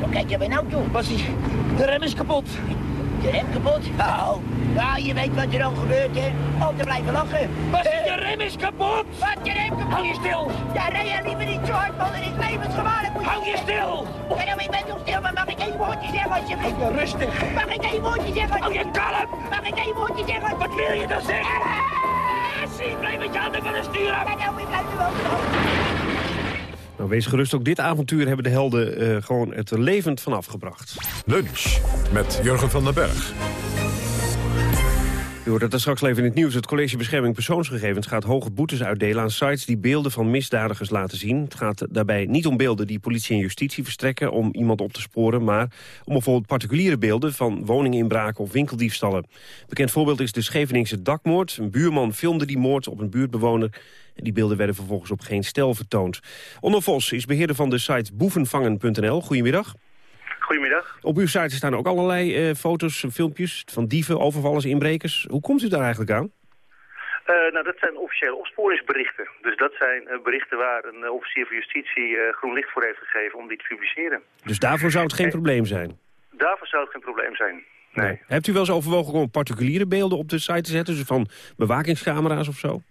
Zo, kijk je bij nou toe. Bassie, de rem is kapot. De rem kapot? Nou, nou, je weet wat er dan gebeurt, hè. Om te blijven lachen. Bassie, de rem is kapot! Wat, de rem kapot? Hou je stil! Ja, rij je liever niet zo hard, man. Het is levensgevaarlijk. Hou je stil! Ja, nou, ik ben toch stil, maar mag ik één woordje zeggen alsjeblieft? Je rustig. Mag ik één woordje zeggen? Hou je kalm! Mag ik één woordje zeggen? Wat wil je dan zeggen? Zie, blijf met je handen van de stuur af. Nou, ik blijf er wel Nou, wees gerust, ook dit avontuur hebben de helden uh, gewoon het levend vanaf gebracht. Lunch met Jurgen van den Berg. U hoort het er straks leven in het nieuws. Het College Bescherming Persoonsgegevens gaat hoge boetes uitdelen aan sites die beelden van misdadigers laten zien. Het gaat daarbij niet om beelden die politie en justitie verstrekken om iemand op te sporen, maar om bijvoorbeeld particuliere beelden van woninginbraken of winkeldiefstallen. Bekend voorbeeld is de Scheveningse dakmoord. Een buurman filmde die moord op een buurtbewoner en die beelden werden vervolgens op geen stel vertoond. Onno Vos is beheerder van de site boevenvangen.nl. Goedemiddag. Goedemiddag. Op uw site staan ook allerlei uh, foto's, filmpjes van dieven, overvallers, inbrekers. Hoe komt u daar eigenlijk aan? Uh, nou, dat zijn officiële opsporingsberichten. Dus dat zijn uh, berichten waar een officier van justitie groen licht voor heeft gegeven om die te publiceren. Dus daarvoor zou het geen probleem zijn? Daarvoor zou het geen probleem zijn. Nee. nee. Hebt u wel eens overwogen om particuliere beelden op de site te zetten? Dus van bewakingscamera's of zo?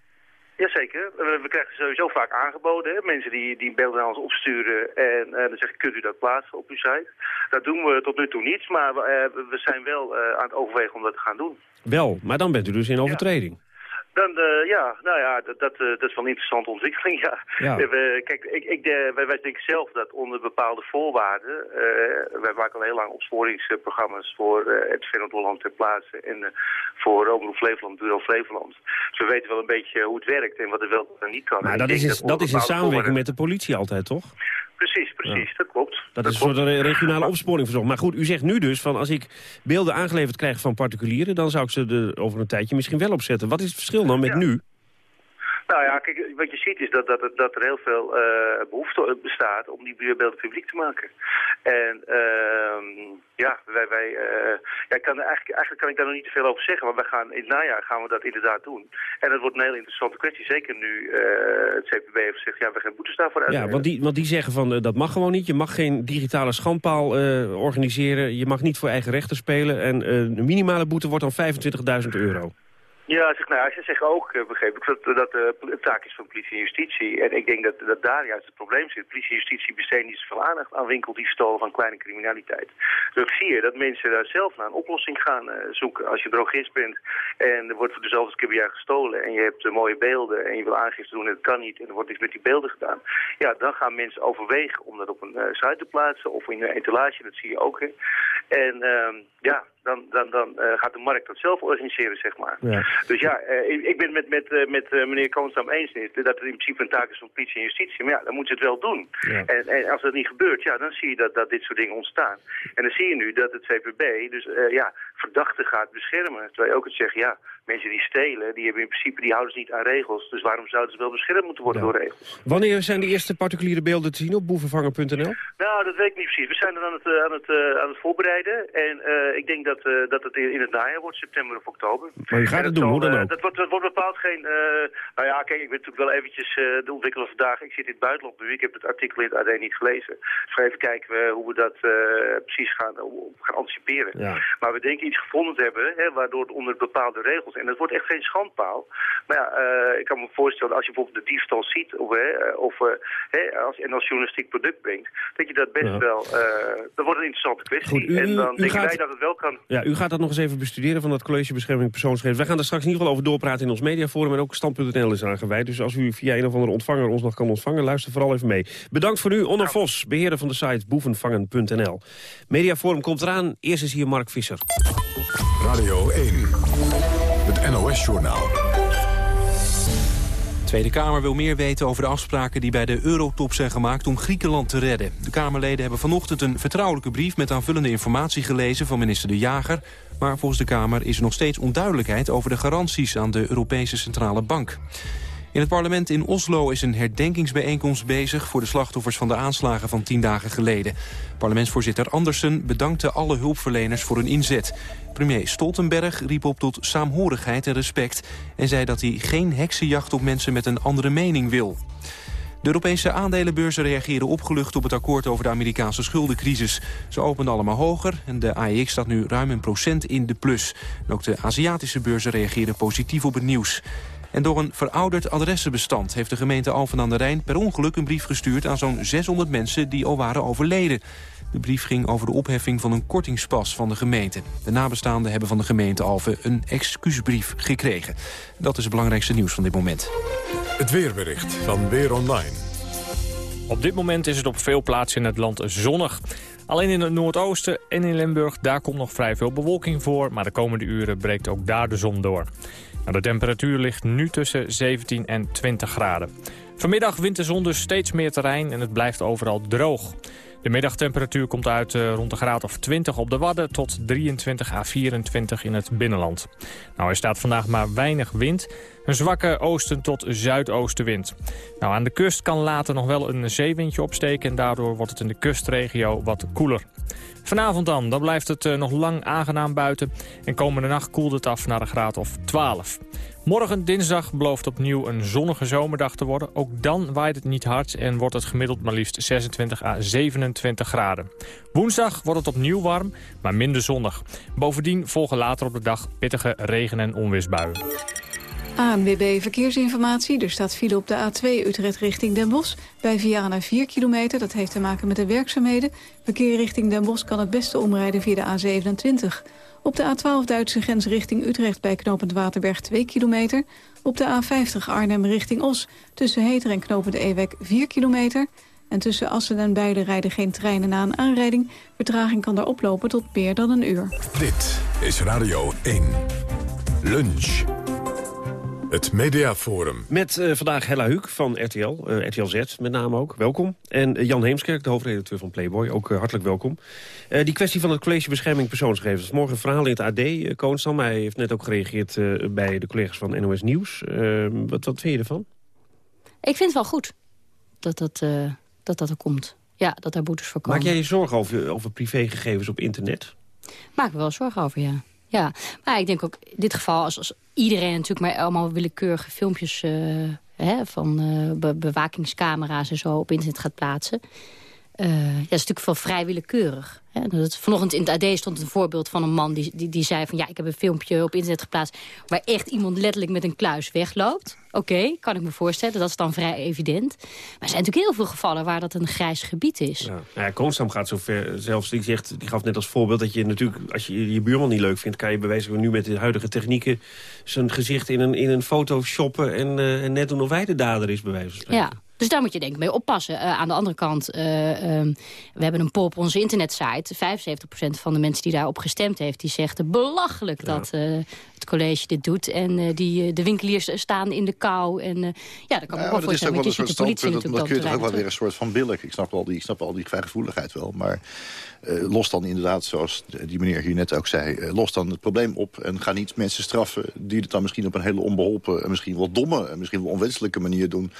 Jazeker. We, we krijgen sowieso vaak aangeboden. Hè? Mensen die, die beelden naar ons opsturen en uh, dan zeggen kunt u dat plaatsen op uw site. Dat doen we tot nu toe niet, maar we, uh, we zijn wel uh, aan het overwegen om dat te gaan doen. Wel, maar dan bent u dus in overtreding. Ja. Dan, uh, ja, nou ja, dat, dat, uh, dat is wel een interessante ontwikkeling, ja. ja. We, kijk, ik, ik, de, wij, wij denken zelf dat onder bepaalde voorwaarden... Uh, wij maken al heel lang opsporingsprogramma's voor het Feyenoord Holland ter plaatse... en voor Omroep Flevoland, Bureau Flevoland. Dus we weten wel een beetje hoe het werkt en wat er wel en niet kan. Maar dat is, dat, dat is in samenwerking met de politie altijd, toch? Precies, precies, ja. dat klopt. Dat, dat is een soort regionale opsporing verzocht. Maar goed, u zegt nu dus van als ik beelden aangeleverd krijg van particulieren... dan zou ik ze er over een tijdje misschien wel opzetten. Wat is het verschil dan met ja. nu? Nou ja, kijk, wat je ziet is dat, dat, dat er heel veel uh, behoefte bestaat om die beelden publiek te maken. En uh, ja, wij, wij, uh, ja, kan, eigenlijk, eigenlijk kan ik daar nog niet te veel over zeggen, maar wij gaan, in het najaar gaan we dat inderdaad doen. En dat wordt een hele interessante kwestie, zeker nu uh, het CPB heeft gezegd, ja, we gaan boetes daarvoor uit. Ja, want die, want die zeggen van, dat mag gewoon niet, je mag geen digitale schandpaal organiseren, je mag niet voor eigen rechten spelen en de minimale boete wordt dan 25.000 euro. Ja, zeg, nou, ze zeggen ook, uh, begreep ik, dat dat uh, het taak is van politie en justitie. En ik denk dat, dat daar juist het probleem zit. Politie en justitie besteden niet zoveel aandacht aan winkeldiefstal van kleine criminaliteit. Dus ik zie je dat mensen daar zelf naar een oplossing gaan uh, zoeken. Als je drogist bent en er wordt dezelfde keer bij jou gestolen en je hebt mooie beelden en je wil aangifte doen en het kan niet en er wordt iets met die beelden gedaan. Ja, dan gaan mensen overwegen om dat op een site te plaatsen of in een etalage, dat zie je ook. Hè. En ehm, ja, dan, dan, dan uh, gaat de markt dat zelf organiseren, zeg maar. Ja. Dus ja, uh, ik, ik, ben het met, met, uh, met meneer Koonstam eens dat het in principe een taak is van politie en justitie. Maar ja, dan moeten ze het wel doen. Ja. En, en, als dat niet gebeurt, ja, dan zie je dat, dat dit soort dingen ontstaan. En dan zie je nu dat het CPB dus ja, verdachten gaat beschermen. Terwijl je ook het zegt, ja, mensen die stelen, die hebben in principe, die houden ze niet aan regels. Dus waarom zouden ze wel beschermd moeten worden ja. door regels? Wanneer zijn de eerste particuliere beelden te zien op boevenvanger.nl? Nou, dat weet ik niet precies. We zijn er aan het, aan het, aan het voorbereiden. En ik denk dat, uh, dat het in het najaar wordt, september of oktober. Maar je gaat het doen, hoe dan ook? Dat, wordt, dat wordt bepaald geen... Nou ja, kijk, ik ben natuurlijk wel eventjes de ontwikkelaar vandaag. Ik zit in het buitenland nu, ik heb het artikel in het AD niet gelezen. Dus even kijken hoe we dat precies gaan, gaan anticiperen. Ja. Maar we denken iets gevonden te hebben, hè, waardoor het onder bepaalde regels... En dat wordt echt geen schandpaal. Maar ja, ik kan me voorstellen, als je bijvoorbeeld de diefstal ziet... of, of als, en als journalistiek product brengt, dat je dat best Ja. wel... dat wordt een interessante kwestie. Goed, u- en dan denken gaat- wij dat het wel kan. Ja, u gaat dat nog eens even bestuderen van dat College Bescherming Persoonsgegevens. Wij gaan daar straks in ieder geval over doorpraten in ons mediaforum. En ook stand.nl is aangeweid. Dus als u via een of andere ontvanger ons nog kan ontvangen, luister vooral even mee. Bedankt voor nu, Onno Vos, beheerder van de site boevenvangen.nl. Mediaforum komt eraan. Eerst is hier Mark Visser. Radio 1. NOS-journaal. De Tweede Kamer wil meer weten over de afspraken die bij de Eurotop zijn gemaakt om Griekenland te redden. De Kamerleden hebben vanochtend een vertrouwelijke brief met aanvullende informatie gelezen van minister De Jager. Maar volgens de Kamer is er nog steeds onduidelijkheid over de garanties aan de Europese Centrale Bank. In het parlement in Oslo is een herdenkingsbijeenkomst bezig... voor de slachtoffers van de aanslagen van tien dagen geleden. Parlementsvoorzitter Andersen bedankte alle hulpverleners voor hun inzet. Premier Stoltenberg riep op tot saamhorigheid en respect... en zei dat hij geen heksenjacht op mensen met een andere mening wil. De Europese aandelenbeurzen reageren opgelucht op het akkoord over de Amerikaanse schuldencrisis. Ze openden allemaal hoger en de AEX staat nu ruim een procent in de plus. En ook de Aziatische beurzen reageren positief op het nieuws. En door een verouderd adressenbestand heeft de gemeente Alphen aan de Rijn per ongeluk een brief gestuurd aan zo'n 600 mensen die al waren overleden. De brief ging over de opheffing van een kortingspas van de gemeente. De nabestaanden hebben van de gemeente Alphen een excuusbrief gekregen. Dat is het belangrijkste nieuws van dit moment. Het weerbericht van Weer Online. Op dit moment is het op veel plaatsen in het land zonnig. Alleen in het noordoosten en in Limburg, daar komt nog vrij veel bewolking voor... maar de komende uren breekt ook daar de zon door. Nou, de temperatuur ligt nu tussen 17 en 20 graden. Vanmiddag wint de zon dus steeds meer terrein en het blijft overal droog. De middagtemperatuur komt uit uh, rond de graad of 20 op de Wadden... tot 23 à 24 in het binnenland. Nou, er staat vandaag maar weinig wind. Een zwakke oosten tot zuidoostenwind. Nou, aan de kust kan later nog wel een zeewindje opsteken... en daardoor wordt het in de kustregio wat koeler. Vanavond dan, dan blijft het uh, nog lang aangenaam buiten... en komende nacht koelt het af naar een graad of 12. Morgen dinsdag belooft opnieuw een zonnige zomerdag te worden. Ook dan waait het niet hard en wordt het gemiddeld maar liefst 26 à 27 graden. Woensdag wordt het opnieuw warm, maar minder zonnig. Bovendien volgen later op de dag pittige regen- en onweersbuien. ANWB Verkeersinformatie. Er staat file op de A2 Utrecht richting Den Bosch. Bij Viana 4 kilometer. Dat heeft te maken met de werkzaamheden. Verkeer richting Den Bosch kan het beste omrijden via de A27. Op de A12 Duitse grens richting Utrecht bij knooppunt Waterberg 2 kilometer. Op de A50 Arnhem richting Os. Tussen Heter en knooppunt Ewek 4 kilometer. En tussen Assen en Beide rijden geen treinen na een aanrijding. Vertraging kan daar oplopen tot meer dan een uur. Dit is Radio 1. Lunch. Het Mediaforum. Met uh, vandaag Hella Huuk van RTL, uh, RTL Z met name ook. Welkom. En uh, Jan Heemskerk, de hoofdredacteur van Playboy, ook hartelijk welkom. die kwestie van het College Bescherming Persoonsgegevens. Morgen een verhaal in het AD, uh, Koonstam. Hij heeft net ook gereageerd bij de collega's van NOS Nieuws. wat, wat vind je ervan? Ik vind het wel goed dat dat, dat, dat er komt. Ja, dat er boetes voor komen. Maak jij je zorgen over, over privégegevens op internet? Maak ik wel zorgen over, ja. Ja, maar ik denk ook in dit geval, als, als iedereen natuurlijk maar allemaal willekeurige filmpjes uh, hè, van be bewakingscamera's en zo op internet gaat plaatsen. Uh, ja, dat is natuurlijk veel vrij willekeurig. Hè. Dat, vanochtend in het AD stond een voorbeeld van een man die, die, die zei van... ja, ik heb een filmpje op internet geplaatst... waar echt iemand letterlijk met een kluis wegloopt. Oké, kan ik me voorstellen. Dat is dan vrij evident. Maar er zijn natuurlijk heel veel gevallen waar dat een grijs gebied is. Ja, nou ja Koonstam gaat zover zelfs. Die, zegt, die gaf net als voorbeeld dat je natuurlijk... als je je buurman niet leuk vindt... kan je bewijzen nu met de huidige technieken... zijn gezicht in een, in een foto shoppen en, uh, en net doen of hij de dader is, bij wijze van spreken. Ja. Dus daar moet je denk ik mee oppassen. Uh, aan de andere kant, uh, um, we hebben een poll op onze internetsite. 75% van de mensen die daarop gestemd heeft... die zegt belachelijk ja. dat uh, het college dit doet. En die, de winkeliers staan in de kou. En ja, dat kan ja, ik wel voorstellen. Maar dat is ook wel een soort standpunt. Dat, kun je toch ook wel weer een soort van billig. Ik snap al die, ik snap al die gevoeligheid wel. Maar los dan inderdaad, zoals die meneer hier net ook zei... Los dan het probleem op en ga niet mensen straffen... die het dan misschien op een hele onbeholpen... en misschien wel domme en misschien wel onwenselijke manier doen...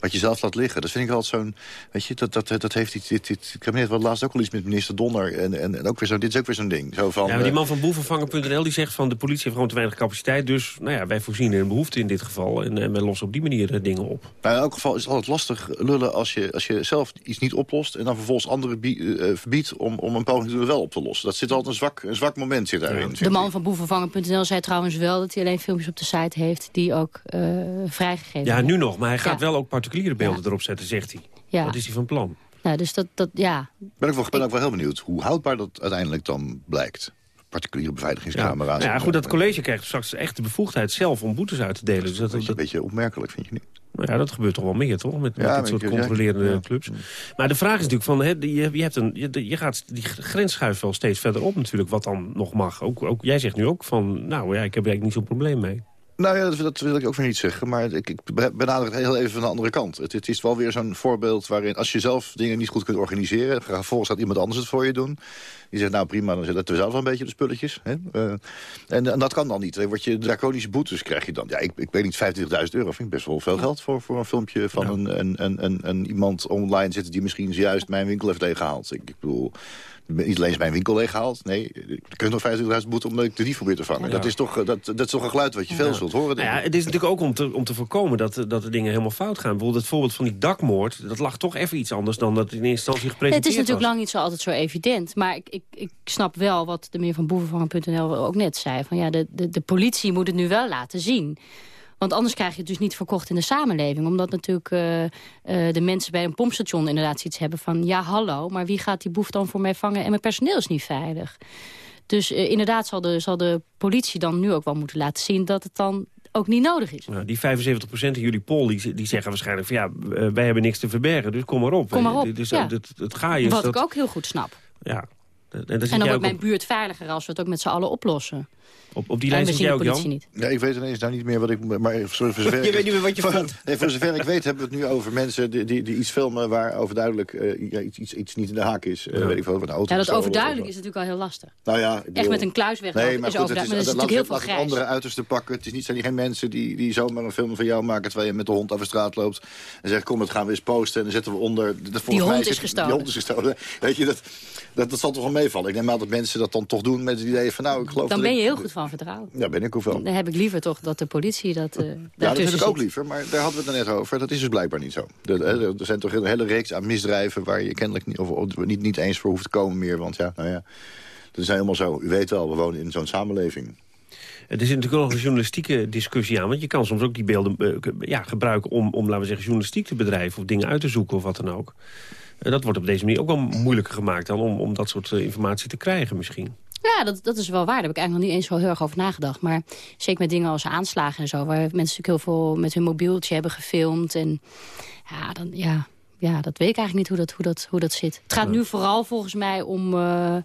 wat je zelf laat liggen. Dat vind ik altijd zo'n... Weet je, dat, dat, dat heeft iets... Dit, dit, kabinet wat laatst ook al iets met minister Donner... en, en, en ook weer zo, dit is ook weer zo'n ding. Zo van, ja, maar die man van boevenvangen.nl die zegt van... de politie heeft gewoon te weinig capaciteit... dus nou ja, wij voorzien een behoefte in dit geval... en, en wij lossen op die manier dingen op. Nou, in elk geval is het altijd lastig lullen als je, als je zelf iets niet oplost... en dan vervolgens anderen uh, verbiedt om, om een poging te doen wel op te lossen. Dat zit altijd een zwak, een zwak moment zit daarin. De man van boevenvangen.nl zei trouwens wel dat hij alleen filmpjes op de site heeft die ook uh, vrijgegeven Ja, nu nog, maar hij gaat ja. wel ook particuliere beelden ja. Erop zetten, zegt hij. Ja. Wat is hij van plan? Nou, dus dat, dat ja. Ben ik wel, ben ook wel heel benieuwd hoe houdbaar dat uiteindelijk dan blijkt particuliere beveiligingscamera's. Ja, ja goed, dat college krijgt straks echt de bevoegdheid zelf om boetes uit te delen. Dus dat, dat is een beetje opmerkelijk, vind je niet? Nou ja, dat gebeurt toch wel meer, toch? Met, ja, met dit soort je, controlerende ja, clubs. Maar de vraag is natuurlijk van, hè, je, je, hebt een, je, je gaat die grens schuift wel steeds verder op natuurlijk, wat dan nog mag. Ook, ook, jij zegt nu ook van, nou ja, ik heb er eigenlijk niet zo'n probleem mee. Nou ja, dat, dat, wil ik ook weer niet zeggen. Maar ik, ik benader het heel even van de andere kant. Het, het is wel weer zo'n voorbeeld waarin als je zelf dingen niet goed kunt organiseren... vervolgens gaat iemand anders het voor je doen. Die zegt, nou prima, dan zetten we zelf wel een beetje de spulletjes. Hè? Uh, en, en, dat kan dan niet. Dan word je draconische boetes krijg je dan. Ja, ik, ik weet niet, 25.000 euro vind ik best wel veel geld... voor, voor een filmpje van ja. een, een, een, een, een, iemand online zitten... die misschien zojuist mijn winkel heeft leeggehaald. Ik, ik bedoel niet alleen mijn winkel leeggehaald. Nee, je kunt nog 50.000 boete omdat ik de dief probeer te vangen. Ja. Dat, is toch, dat, dat is toch een geluid wat je veel ja. zult horen. Nou ja, het is natuurlijk ook om te, om te voorkomen dat, dat de dingen helemaal fout gaan. Bijvoorbeeld het voorbeeld van die dakmoord. Dat lag toch even iets anders dan dat in eerste instantie gepresenteerd Het is natuurlijk was. lang niet zo altijd zo evident. Maar ik, ik, ik snap wel wat de meneer van Boevenvangen.nl ook net zei. Van ja, de, de, de politie moet het nu wel laten zien. Want anders krijg je het dus niet verkocht in de samenleving. Omdat natuurlijk uh, uh, de mensen bij een pompstation inderdaad iets hebben van... ja, hallo, maar wie gaat die boef dan voor mij vangen en mijn personeel is niet veilig. Dus uh, inderdaad zal de, zal de politie dan nu ook wel moeten laten zien... dat het dan ook niet nodig is. Nou, die 75% in jullie poll, die, die zeggen waarschijnlijk van ja, eh, wij hebben niks te verbergen, dus kom maar op. Kom maar op, Dus, ja. het, het ga je. Wat dat, ik ook heel goed snap. Ja. En, En dan wordt mijn op, buurt veiliger als we het ook met z'n allen oplossen. Op, op die lijn zit jij de ook, Jan? niet. Ja, ik weet ineens nou niet meer wat ik... Maar voor, zover Je weet niet meer wat je voor, vond. Nee, voor zover ik weet hebben we het nu over mensen die, die, die iets filmen... waar overduidelijk eh, ja, iets, iets, iets niet in de haak is. Eh, Ja. weet ik veel, van een auto Ja, dat overduidelijk is natuurlijk al heel lastig. Nou ja, bedoel- Echt met een kluisweg Nee, maar is goed, het overduidelijk. is, Maar is laat- natuurlijk heel veel grijs. andere uiterste pakken. Het is niet, zijn geen mensen die, die zomaar een film van jou maken... terwijl je met de hond over straat loopt. En zegt, kom, dat gaan we eens posten. En dan zetten we onder... Dat, mij hond is gestolen. Die hond is gestolen. Weet je, dat, dat, dat zal toch wel meevallen. Ik neem aan dat mensen dat dan toch doen met het idee van... nou, ik geloof Dan ben je ik- heel goed van vertrouwen. Ja, ben ik ook wel. Dan heb ik liever toch dat de politie dat eh Ja, dat heb daartussen ik ook liever, maar daar hadden we het er net over. Dat is dus blijkbaar niet zo. Hè, er zijn toch een hele reeks aan misdrijven... waar je kennelijk niet, of, of niet, niet eens voor hoeft te komen meer. Want ja, nou ja, dat is helemaal zo. U weet wel, we wonen in zo'n samenleving. Er is natuurlijk ook nog een journalistieke discussie aan. Want je kan soms ook die beelden eh, ja, gebruiken om, om, laten we zeggen, journalistiek te bedrijven. Of dingen uit te zoeken of wat dan ook. En dat wordt op deze manier ook wel moeilijker gemaakt dan om, om dat soort eh, informatie te krijgen misschien. Ja, dat, dat is wel waar. Daar heb ik eigenlijk nog niet eens zo heel erg over nagedacht. Maar zeker met dingen als aanslagen en zo... waar mensen natuurlijk heel veel met hun mobieltje hebben gefilmd. En ja, dan, ja, ja dat weet ik eigenlijk niet hoe dat, hoe dat, hoe dat zit. Het gaat nu vooral volgens mij om, eh,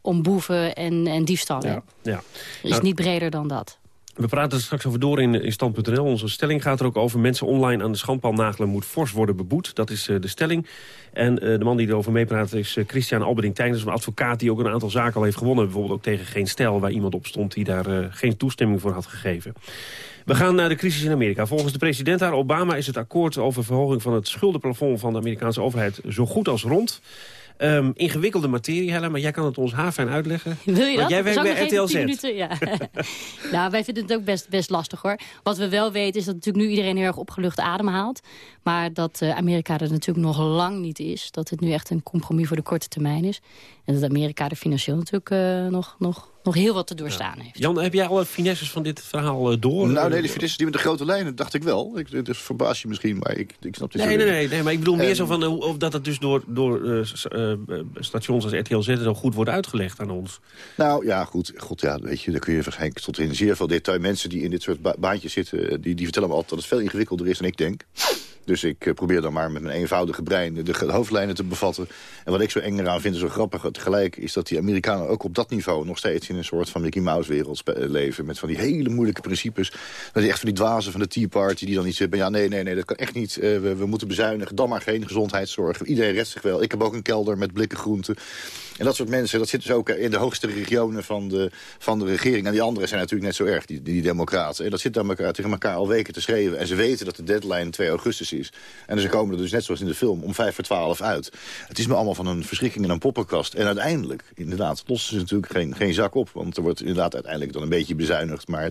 om boeven en, en diefstallen. Ja. ja. Is Nou, niet breder dan dat. We praten er straks over door in, in Stand.nl. Onze stelling gaat er ook over. Mensen online aan de schandpaal nagelen moet fors worden beboet. Dat is eh, de stelling. En eh, de man die erover meepraat is eh, Christian. Dat is een advocaat die ook een aantal zaken al heeft gewonnen. Bijvoorbeeld ook tegen Geen Stijl, waar iemand op stond... die daar eh, geen toestemming voor had gegeven. We gaan naar de crisis in Amerika. Volgens de president daar, Obama, is het akkoord over verhoging van het schuldenplafond van de Amerikaanse overheid zo goed als rond. Ehm, ingewikkelde materie, maar jij kan het ons haarfijn uitleggen. Wil je Want dat? jij werkt bij RTL Z. tien minuten? Ja. nou, wij vinden het ook best, best lastig hoor. Wat we wel weten is dat natuurlijk nu iedereen heel erg opgelucht ademhaalt. Maar dat eh, Amerika er natuurlijk nog lang niet is. Dat het nu echt een compromis voor de korte termijn is. En dat Amerika er financieel natuurlijk eh, nog, nog, nog heel wat te doorstaan heeft. Jan, heb jij alle finesses van dit verhaal eh, door? Nou nee, de finesses die met de grote lijnen, dacht ik wel. Ik, het is verbaas je misschien, maar ik, ik snap dit Nee, nee, nee, nee, maar ik bedoel meer zo van eh, of dat het dus door, door eh, eh, stations als RTL Z zo goed wordt uitgelegd aan ons. Nou ja, goed, goed ja, weet je, daar kun je waarschijnlijk tot in zeer veel detail... mensen die in dit soort ba- baantjes zitten, eh, die, die vertellen me altijd dat het veel ingewikkelder is dan ik denk. Dus ik eh, probeer dan maar met mijn eenvoudige brein de, hoofdlijnen te bevatten. En wat ik zo eng eraan vind zo grappig tegelijk... is dat die Amerikanen ook op dat niveau nog steeds in een soort van Mickey Mouse wereld spe- eh, leven. Met van die hele moeilijke principes. Dat die echt van die dwazen van de Tea Party die dan iets hebben. Ja, nee, nee, nee, dat kan echt niet. Eh, we, we moeten bezuinigen. Dan maar geen gezondheidszorg. Iedereen redt zich wel. Ik heb ook een kelder met blikken groenten. En dat soort mensen, dat zit dus ook in de hoogste regionen van de, van de regering. En die anderen zijn natuurlijk net zo erg, die, die democraten. En dat zit aan elkaar, tegen elkaar al weken te schreeuwen. En ze weten dat de deadline 2 augustus is. En ze komen er dus net zoals in de film om 5 voor 12 uit. Het is me allemaal van een verschrikking en een poppenkast. En uiteindelijk, inderdaad, lossen ze natuurlijk geen, geen zak op. Want er wordt inderdaad uiteindelijk dan een beetje bezuinigd. Maar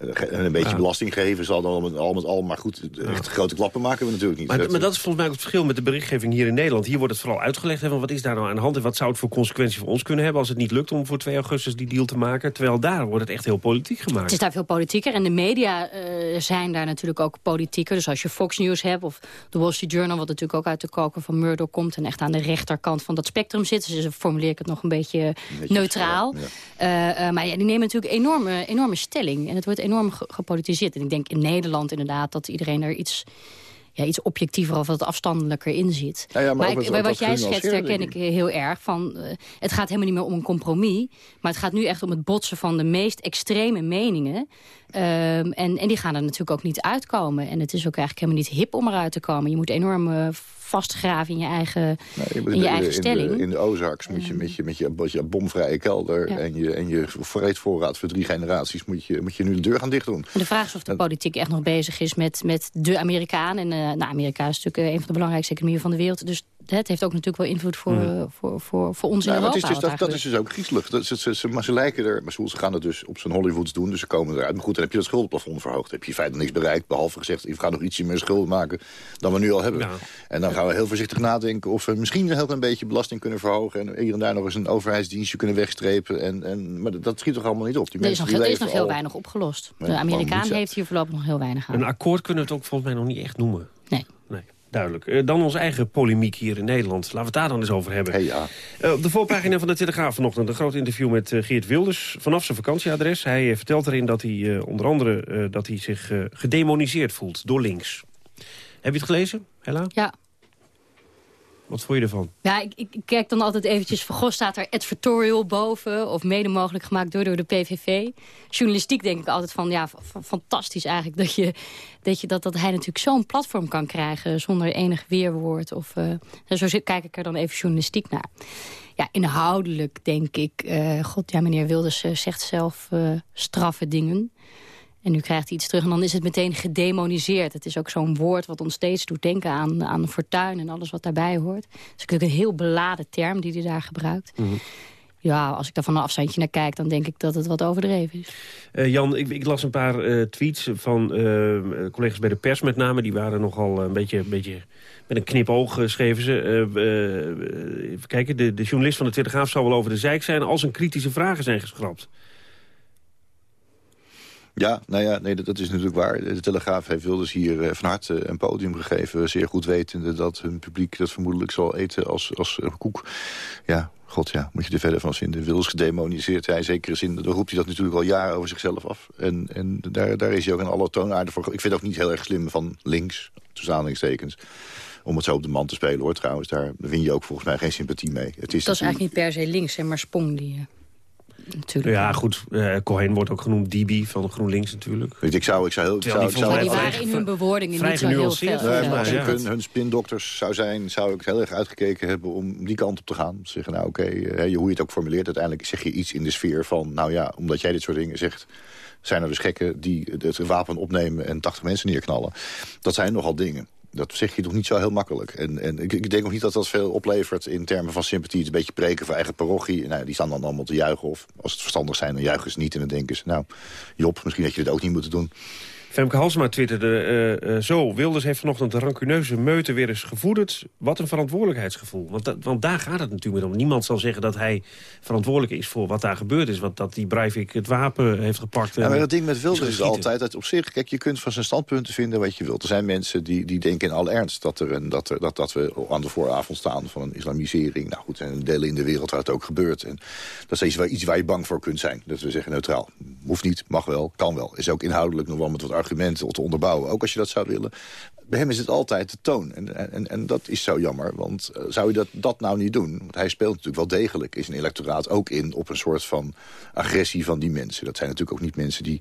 en een beetje Ja. belasting geven zal dan al met, al met al. Maar goed, echt grote klappen maken we natuurlijk niet. Maar, maar dat is volgens mij ook het verschil met de berichtgeving hier in Nederland. Hier wordt het vooral uitgelegd, hè, van wat is daar nou aan de hand... en wat zou het voor consequenties voor ons kunnen hebben... als het niet lukt om voor 2 augustus die deal te maken. Terwijl daar wordt het echt heel politiek gemaakt. Het is daar veel politieker. En de media eh, zijn daar natuurlijk ook politieker. Dus als je Fox News hebt of de Wall Street Journal... wat natuurlijk ook uit de koker van Murdoch komt... en echt aan de rechterkant van dat spectrum zit. Dus formuleer ik het nog een beetje, neutraal. Eh, eh, maar ja, die nemen natuurlijk enorme, enorme stelling. En het wordt enorm ge- gepolitiseerd. En ik denk in Nederland inderdaad dat iedereen er iets... Ja, iets objectiever of wat afstandelijker in zit. Ja, ja, maar maar ook ik, wat- bij wat wat jij schetst herken ik eh, heel erg. Van, eh, het gaat helemaal niet meer om een compromis. Maar het gaat nu echt om het botsen van de meest extreme meningen. Ehm, en, en die gaan er natuurlijk ook niet uitkomen. En het is ook eigenlijk helemaal niet hip om eruit te komen. Je moet enorm vastgraven in je eigen, in je eigen in stelling. De, in de Ozarks moet je met je, met je, met je bomvrije kelder... Ja. en je, en je vreedvoorraad voor drie generaties... Moet je, moet je nu de deur gaan dichtdoen. En de vraag is of de politiek echt nog bezig is met, met de Amerikaan. En eh, nou, Amerika is natuurlijk eh, een van de belangrijkste economieën van de wereld. Dus het heeft ook natuurlijk wel invloed voor, Hmm. eh, voor, voor, voor ons in maar Europa. het is dus, dat, dat is dus ook griezelig. Dat, ze, ze, ze, maar ze lijken er, maar ze gaan het dus op zijn Hollywoods doen, dus ze komen eruit. Maar goed, dan heb je dat schuldenplafond verhoogd. Dan heb je in feite niks bereikt, behalve gezegd, we gaan nog ietsje meer schulden maken dan we nu al hebben. En dan gaan we heel voorzichtig nadenken of we misschien een heel klein beetje belasting kunnen verhogen. En hier en daar nog eens een overheidsdienstje kunnen wegstrepen. En, en, maar dat, schiet toch allemaal niet op. Die Er is mensen nog, die er is nog heel al- weinig opgelost. De Amerikaan heeft hier voorlopig nog heel weinig aan. Een akkoord kunnen we het ook volgens mij nog niet echt noemen. Nee. Duidelijk. Eh, dan onze eigen polemiek hier in Nederland. Laten we het daar dan eens over hebben. Hey, ja. Eh, op de voorpagina van de Telegraaf vanochtend een groot interview met eh, Geert Wilders... vanaf zijn vakantieadres. Hij vertelt erin dat hij onder andere dat hij zich gedemoniseerd voelt door links. Heb je het gelezen, Hella? Ja. Wat vond je ervan? Ja, ik, ik kijk dan altijd eventjes... van staat er advertorial boven... of mede mogelijk gemaakt door, door de PVV. Journalistiek denk ik altijd van... ja, fantastisch eigenlijk dat, je, dat, je, dat, dat hij natuurlijk zo'n platform kan krijgen... zonder enig weerwoord. Of, uh, zo kijk ik er dan even journalistiek naar. Ja, inhoudelijk denk ik... Uh, god, ja, meneer Wilders uh, zegt zelf straffe dingen... En nu krijgt hij iets terug en dan is het meteen gedemoniseerd. Het is ook zo'n woord wat ons steeds doet denken aan, aan fortuin en alles wat daarbij hoort. Het is natuurlijk een heel beladen term die hij daar gebruikt. Mhm. Ja, als ik daar van een afstandje naar kijk, dan denk ik dat het wat overdreven is. Uh, Jan, ik, ik, las een paar uh, tweets van uh, collega's bij de pers met name. Die waren nogal een beetje, een beetje met een knipoog, schreven ze. even kijken, de, de journalist van de Telegraaf zou wel over de zijk zijn... als een kritische vragen zijn geschrapt. Ja, nou ja, nee, dat, is natuurlijk waar. De Telegraaf heeft Wilders hier uh, van harte een podium gegeven. Zeer goed wetende dat hun publiek dat vermoedelijk zal eten als, als koek. Ja, god ja, moet je er verder van vinden. Wilders gedemoniseerd, hij zeker zin. Dan roept hij dat natuurlijk al jaren over zichzelf af. En, en daar, daar is hij ook in alle toonaarden voor. Ik vind het ook niet heel erg slim van links, tussen aanhalingstekens om het zo op de man te spelen, hoor, trouwens. Daar win je ook volgens mij geen sympathie mee. Het is dat is eigenlijk niet per se links, maar Spong die... Eh, natuurlijk. Ja, goed. Uh, Cohen wordt ook genoemd DB van GroenLinks natuurlijk. Ik zou, ik zou heel... Ik zou, ik zou, die waren in hun bewoordingen niet zo heel veel. Nee, maar als ik hun, hun spindokters zou zijn, zou ik heel erg uitgekeken hebben om die kant op te gaan. Zeggen, nou oké, okay, hoe je het ook formuleert, uiteindelijk zeg je iets in de sfeer van... nou ja, omdat jij dit soort dingen zegt zijn er dus gekken die het wapen opnemen en 80 mensen neerknallen. Dat zijn nogal dingen dat zeg je toch niet zo heel makkelijk. En, en ik, ik, denk ook niet dat dat veel oplevert in termen van sympathie. Het een beetje preken voor eigen parochie. Nou, die staan dan allemaal te juichen. Of als het verstandig zijn, dan juichen ze niet. En dan denken ze, nou, Job, misschien had je dit ook niet moeten doen. Femke Halsema twitterde uh, uh, zo. Wilders heeft vanochtend de rancuneuze meute weer eens gevoederd. Wat een verantwoordelijkheidsgevoel. Want, want daar gaat het natuurlijk om. Niemand zal zeggen dat hij verantwoordelijk is voor wat daar gebeurd is. Want dat die Breivik het wapen heeft gepakt. Ja, maar dat ding met Wilders is, altijd dat op zich... Kijk, je kunt van zijn standpunten vinden wat je wilt. Er zijn mensen die, die denken in alle ernst dat, er een, dat, er, dat, dat we aan de vooravond staan van een islamisering. Nou goed, en delen in de wereld waar het ook gebeurt. En dat is iets waar, iets waar je bang voor kunt zijn. Dat we zeggen neutraal. Hoeft niet, mag wel, kan wel. Is ook inhoudelijk nog wel met wat argumenten te onderbouwen. Ook als je dat zou willen. Bij hem is het altijd de toon. En, en, en dat is zo jammer. Want eh, zou je dat, dat nou niet doen? Want hij speelt natuurlijk wel degelijk in zijn electoraat ook in... op een soort van agressie van die mensen. Dat zijn natuurlijk ook niet mensen die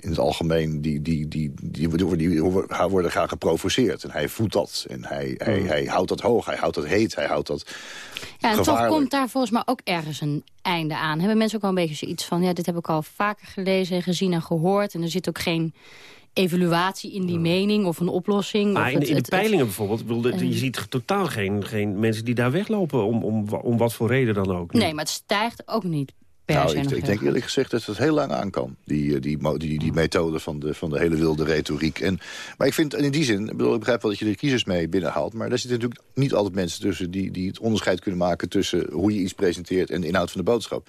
in het algemeen, die, die, die, die, die, die worden graag geprovoceerd. En hij voelt dat. En hij, hij, hmm. hij houdt dat hoog, hij houdt dat heet, hij houdt dat Ja, en toch komt daar volgens mij ook ergens een einde aan. Hebben mensen ook wel een beetje zoiets van... ja, dit heb ik al vaker gelezen en gezien en gehoord. En er zit ook geen evaluatie in die mening of een oplossing. Maar of in, het, in de peilingen bijvoorbeeld, bedoel, je ziet totaal geen, geen mensen die daar weglopen... om, om, om wat voor reden dan ook. Nee, maar het stijgt ook niet nou, ik, ik, denk eerlijk gezegd dat het heel lang aan kan. Die, eh, die, die, die methode van de, van de hele wilde retoriek. En, maar ik vind in die zin, ik, bedoel, ik begrijp wel dat je de kiezers mee binnenhaalt. Maar daar zitten natuurlijk niet altijd mensen tussen die, die het onderscheid kunnen maken tussen hoe je iets presenteert en de inhoud van de boodschap.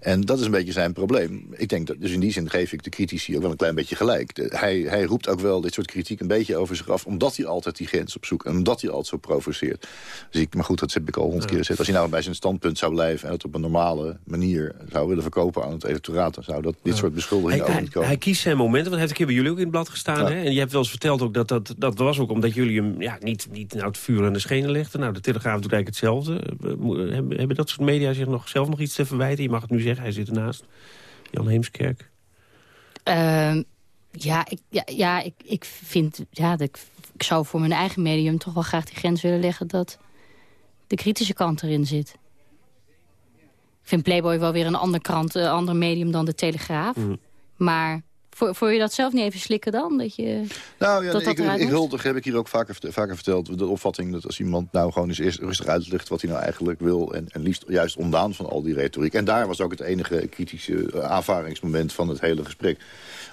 En dat is een beetje zijn probleem. Ik denk dat, dus in die zin geef ik de critici ook wel een klein beetje gelijk. hij, hij roept ook wel dit soort kritiek een beetje over zich af, omdat hij altijd die grens opzoekt en omdat hij altijd zo provoceert. Dus ik, maar goed, dat heb ik al honderd keer gezegd. Als hij nou bij zijn standpunt zou blijven en het op een normale manier zou willen verkopen aan het electoraat... dan zou dat, dit soort beschuldigingen hij, ook niet komen. Hij kiest zijn momenten, want hij heeft een keer bij jullie ook in het blad gestaan. Hè? En je hebt wel eens verteld ook dat dat, dat was ook omdat jullie hem ja, niet, niet nou, het vuur aan de schenen legden. Nou, de Telegraaf doet eigenlijk hetzelfde. Hebben, hebben dat soort media zich nog, zelf nog iets te verwijten? Je mag het nu zeggen, hij zit ernaast. Jan Heemskerk. Uh, ja, ik, ja, ja ik, ik vind... Ja, dat ik, ik zou voor mijn eigen medium toch wel graag die grens willen leggen... dat de kritische kant erin zit. Ik vind Playboy wel weer een ander krant, een ander medium dan de Telegraaf. Mm. Maar voor je dat zelf niet even slikken dan? Dat je, nou ja, dat ik, ik, ik huldig heb ik hier ook vaker, vaker verteld. De opvatting dat als iemand nou gewoon eens eerst rustig uitlegt... wat hij nou eigenlijk wil en, en liefst juist ondaan van al die retoriek. En daar was ook het enige kritische eh, aanvaringsmoment van het hele gesprek.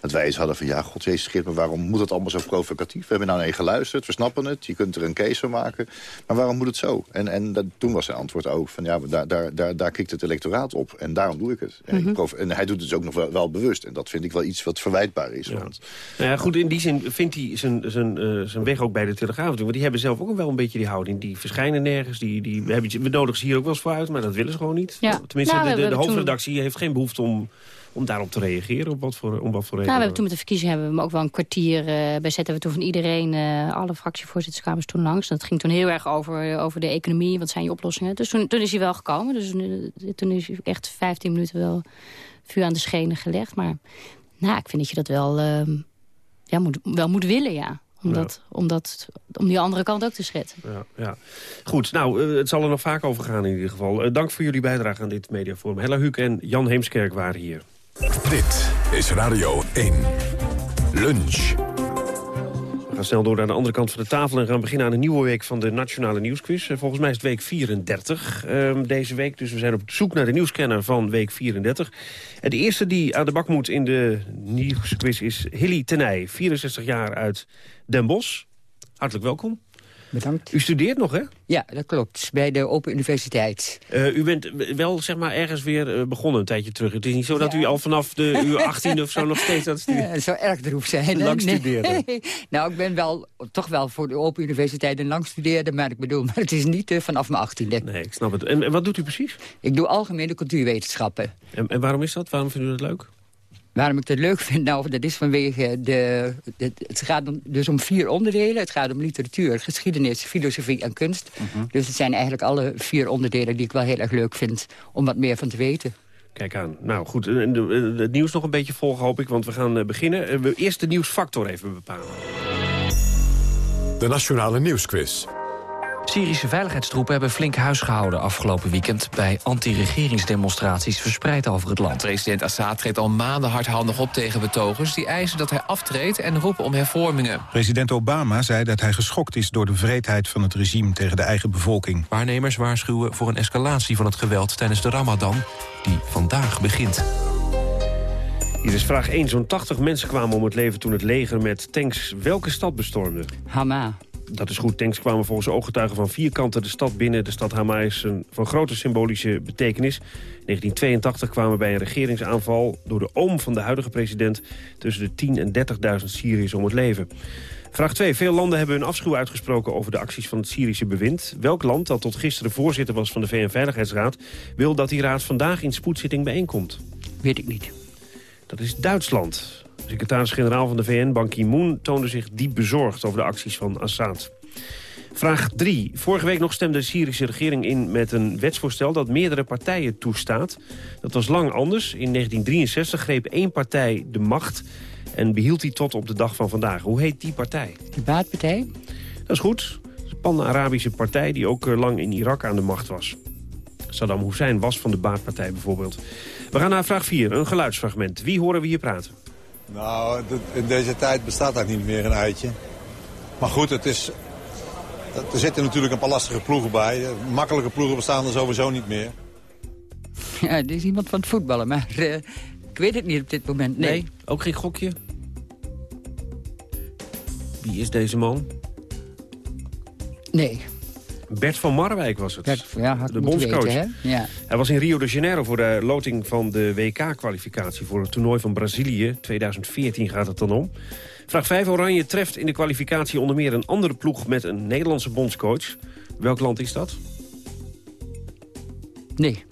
Dat wij eens hadden van, ja, god jezus, schip, maar waarom moet het allemaal zo provocatief? We hebben nou nee geluisterd, we snappen het, je kunt er een case van maken. Maar waarom moet het zo? En, en dat, toen was zijn antwoord ook van, ja, daar, daar, daar, daar kikt het electoraat op. En daarom doe ik het. En, mhm. en hij doet het dus ook nog wel, wel bewust. En dat vind ik wel iets wat verwijtbaar is. Want, Nou ja, goed, in die zin vindt hij zijn, zijn, eh, zijn weg ook bij de Telegraaf. Want die hebben zelf ook wel een beetje die houding. Die verschijnen nergens. Die, die, we, hebben, we nodigen ze hier ook wel eens voor uit, maar dat willen ze gewoon niet. Ja. Tenminste, Nou, de, de, de hebben toen- hoofdredactie heeft geen behoefte om, om daarop te reageren. Op wat voor, om wat voor Nou, reden. we hebben toen met de verkiezingen hebben we hem ook wel een kwartier uh, bij zetten we toen van iedereen, uh, alle fractievoorzitterskamers toen langs. Dat ging toen heel erg over, over de economie, wat zijn je oplossingen. Dus toen, toen is hij wel gekomen. Dus uh, toen is hij echt 15 minuten wel vuur aan de schenen gelegd. Maar nou, ik vind dat je dat wel, ja, moet, wel moet willen, ja. Om, ja. dat, om, dat, om die andere kant ook te schetsen. Ja, ja. Goed, nou, uh, het zal er nog vaak over gaan in ieder geval. Uh, dank voor jullie bijdrage aan dit mediaforum. Hella Huuk en Jan Heemskerk waren hier. Dit is Radio 1. Lunch. We gaan snel door naar de andere kant van de tafel... en gaan beginnen aan een nieuwe week van de Nationale Nieuwsquiz. Volgens mij is het week 34 uh, deze week. Dus we zijn op zoek naar de nieuwscanner van week 34. En de eerste die aan de bak moet in de nieuwsquiz is Hilly Tenij. 64 jaar uit Den Bosch. Hartelijk welkom. Bedankt. U studeert nog, hè? Ja, dat klopt. Bij de Open Universiteit. Uh, u bent wel zeg maar ergens weer uh, begonnen een tijdje terug. Het is niet zo dat ja. u al vanaf de uur 18 of zo nog steeds aan het studeren... Ja, het zou erg droef zijn. Lang studeren. Nee. nou, ik ben wel toch wel voor de Open Universiteit een lang studeerde. Maar ik bedoel, maar het is niet uh, vanaf mijn 18e. Nee, ik snap het. En, en, wat doet u precies? Ik doe algemene cultuurwetenschappen. En, en waarom is dat? Waarom vindt u dat leuk? Waarom ik dat leuk vind? Nou, dat is vanwege de... de het gaat om, dus om vier onderdelen. Het gaat om literatuur, geschiedenis, filosofie en kunst. Uh -huh. Dus het zijn eigenlijk alle vier onderdelen die ik wel heel erg leuk vind... om wat meer van te weten. Kijk aan. Nou goed, het nieuws nog een beetje volgen hoop ik, want we gaan beginnen. We eerst de nieuwsfactor even bepalen. De Nationale Nieuwsquiz. Syrische veiligheidstroepen hebben flink huis gehouden afgelopen weekend... bij anti-regeringsdemonstraties verspreid over het land. President Assad treedt al maanden hardhandig op tegen betogers... die eisen dat hij aftreedt en roepen om hervormingen. President Obama zei dat hij geschokt is door de vreedheid van het regime... tegen de eigen bevolking. Waarnemers waarschuwen voor een escalatie van het geweld tijdens de Ramadan... die vandaag begint. Hier is vraag 1. Zo'n 80 mensen kwamen om het leven toen het leger met tanks welke stad bestormde? Hama. Dat is goed. Tanks kwamen volgens ooggetuigen van vier kanten de stad binnen. De stad Hama is een, van grote symbolische betekenis. In 1982 kwamen bij een regeringsaanval door de oom van de huidige president... tussen de 10.000 en 30.000 Syriërs om het leven. Vraag 2. Veel landen hebben hun afschuw uitgesproken over de acties van het Syrische bewind. Welk land, dat tot gisteren voorzitter was van de VN-veiligheidsraad... wil dat die raad vandaag in spoedzitting bijeenkomt? Weet ik niet. Dat is Duitsland. De secretaris-generaal van de VN, Ban Ki-moon, toonde zich diep bezorgd over de acties van Assad. Vraag 3. Vorige week nog stemde de Syrische regering in met een wetsvoorstel dat meerdere partijen toestaat. Dat was lang anders. In 1963 greep één partij de macht en behield die tot op de dag van vandaag. Hoe heet die partij? De Baatpartij? Dat is goed. Een pan-Arabische partij die ook lang in Irak aan de macht was. Saddam Hussein was van de Baatpartij bijvoorbeeld. We gaan naar vraag 4, een geluidsfragment. Wie horen we hier praten? Nou, in deze tijd bestaat dat niet meer een eitje. Maar goed, het is, er zitten natuurlijk een paar lastige ploegen bij. Makkelijke ploegen bestaan er sowieso niet meer. Ja, er is iemand van het voetballen, maar uh, ik weet het niet op dit moment. Nee. nee, ook geen gokje? Wie is deze man? Nee. Bert van Marwijk was het, Bert, ja, de bondscoach. Weten, ja. Hij was in Rio de Janeiro voor de loting van de WK-kwalificatie... voor het toernooi van Brazilië. 2014 gaat het dan om. Vraag 5. Oranje treft in de kwalificatie onder meer een andere ploeg... met een Nederlandse bondscoach. Welk land is dat? Nee.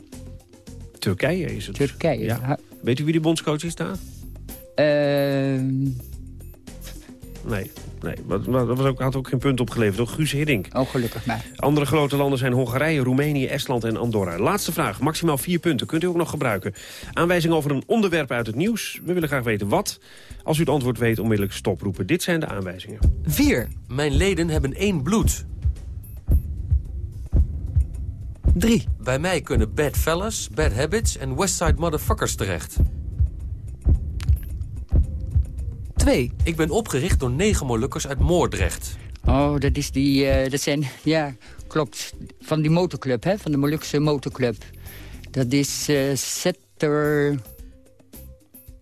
Turkije is het. Turkije. Ja. Weet u wie de bondscoach is daar? Uh... Nee, nee dat was ook, had ook geen punt opgeleverd. Toch Guus Hiddink. Oh, gelukkig maar. Andere grote landen zijn Hongarije, Roemenië, Estland en Andorra. Laatste vraag, maximaal vier punten. Kunt u ook nog gebruiken. Aanwijzing over een onderwerp uit het nieuws. We willen graag weten wat. Als u het antwoord weet, onmiddellijk stoproepen. Dit zijn de aanwijzingen. 4. Mijn leden hebben één bloed. 3. Bij mij kunnen Bad Fellas, Bad Habits en Westside Motherfuckers terecht. 2. Ik ben opgericht door negen Molukkers uit Moordrecht. Oh, dat is die, uh, dat zijn, ja, klopt. Van die motorclub, hè, van de Molukse motorclub. Dat is uh, Setter...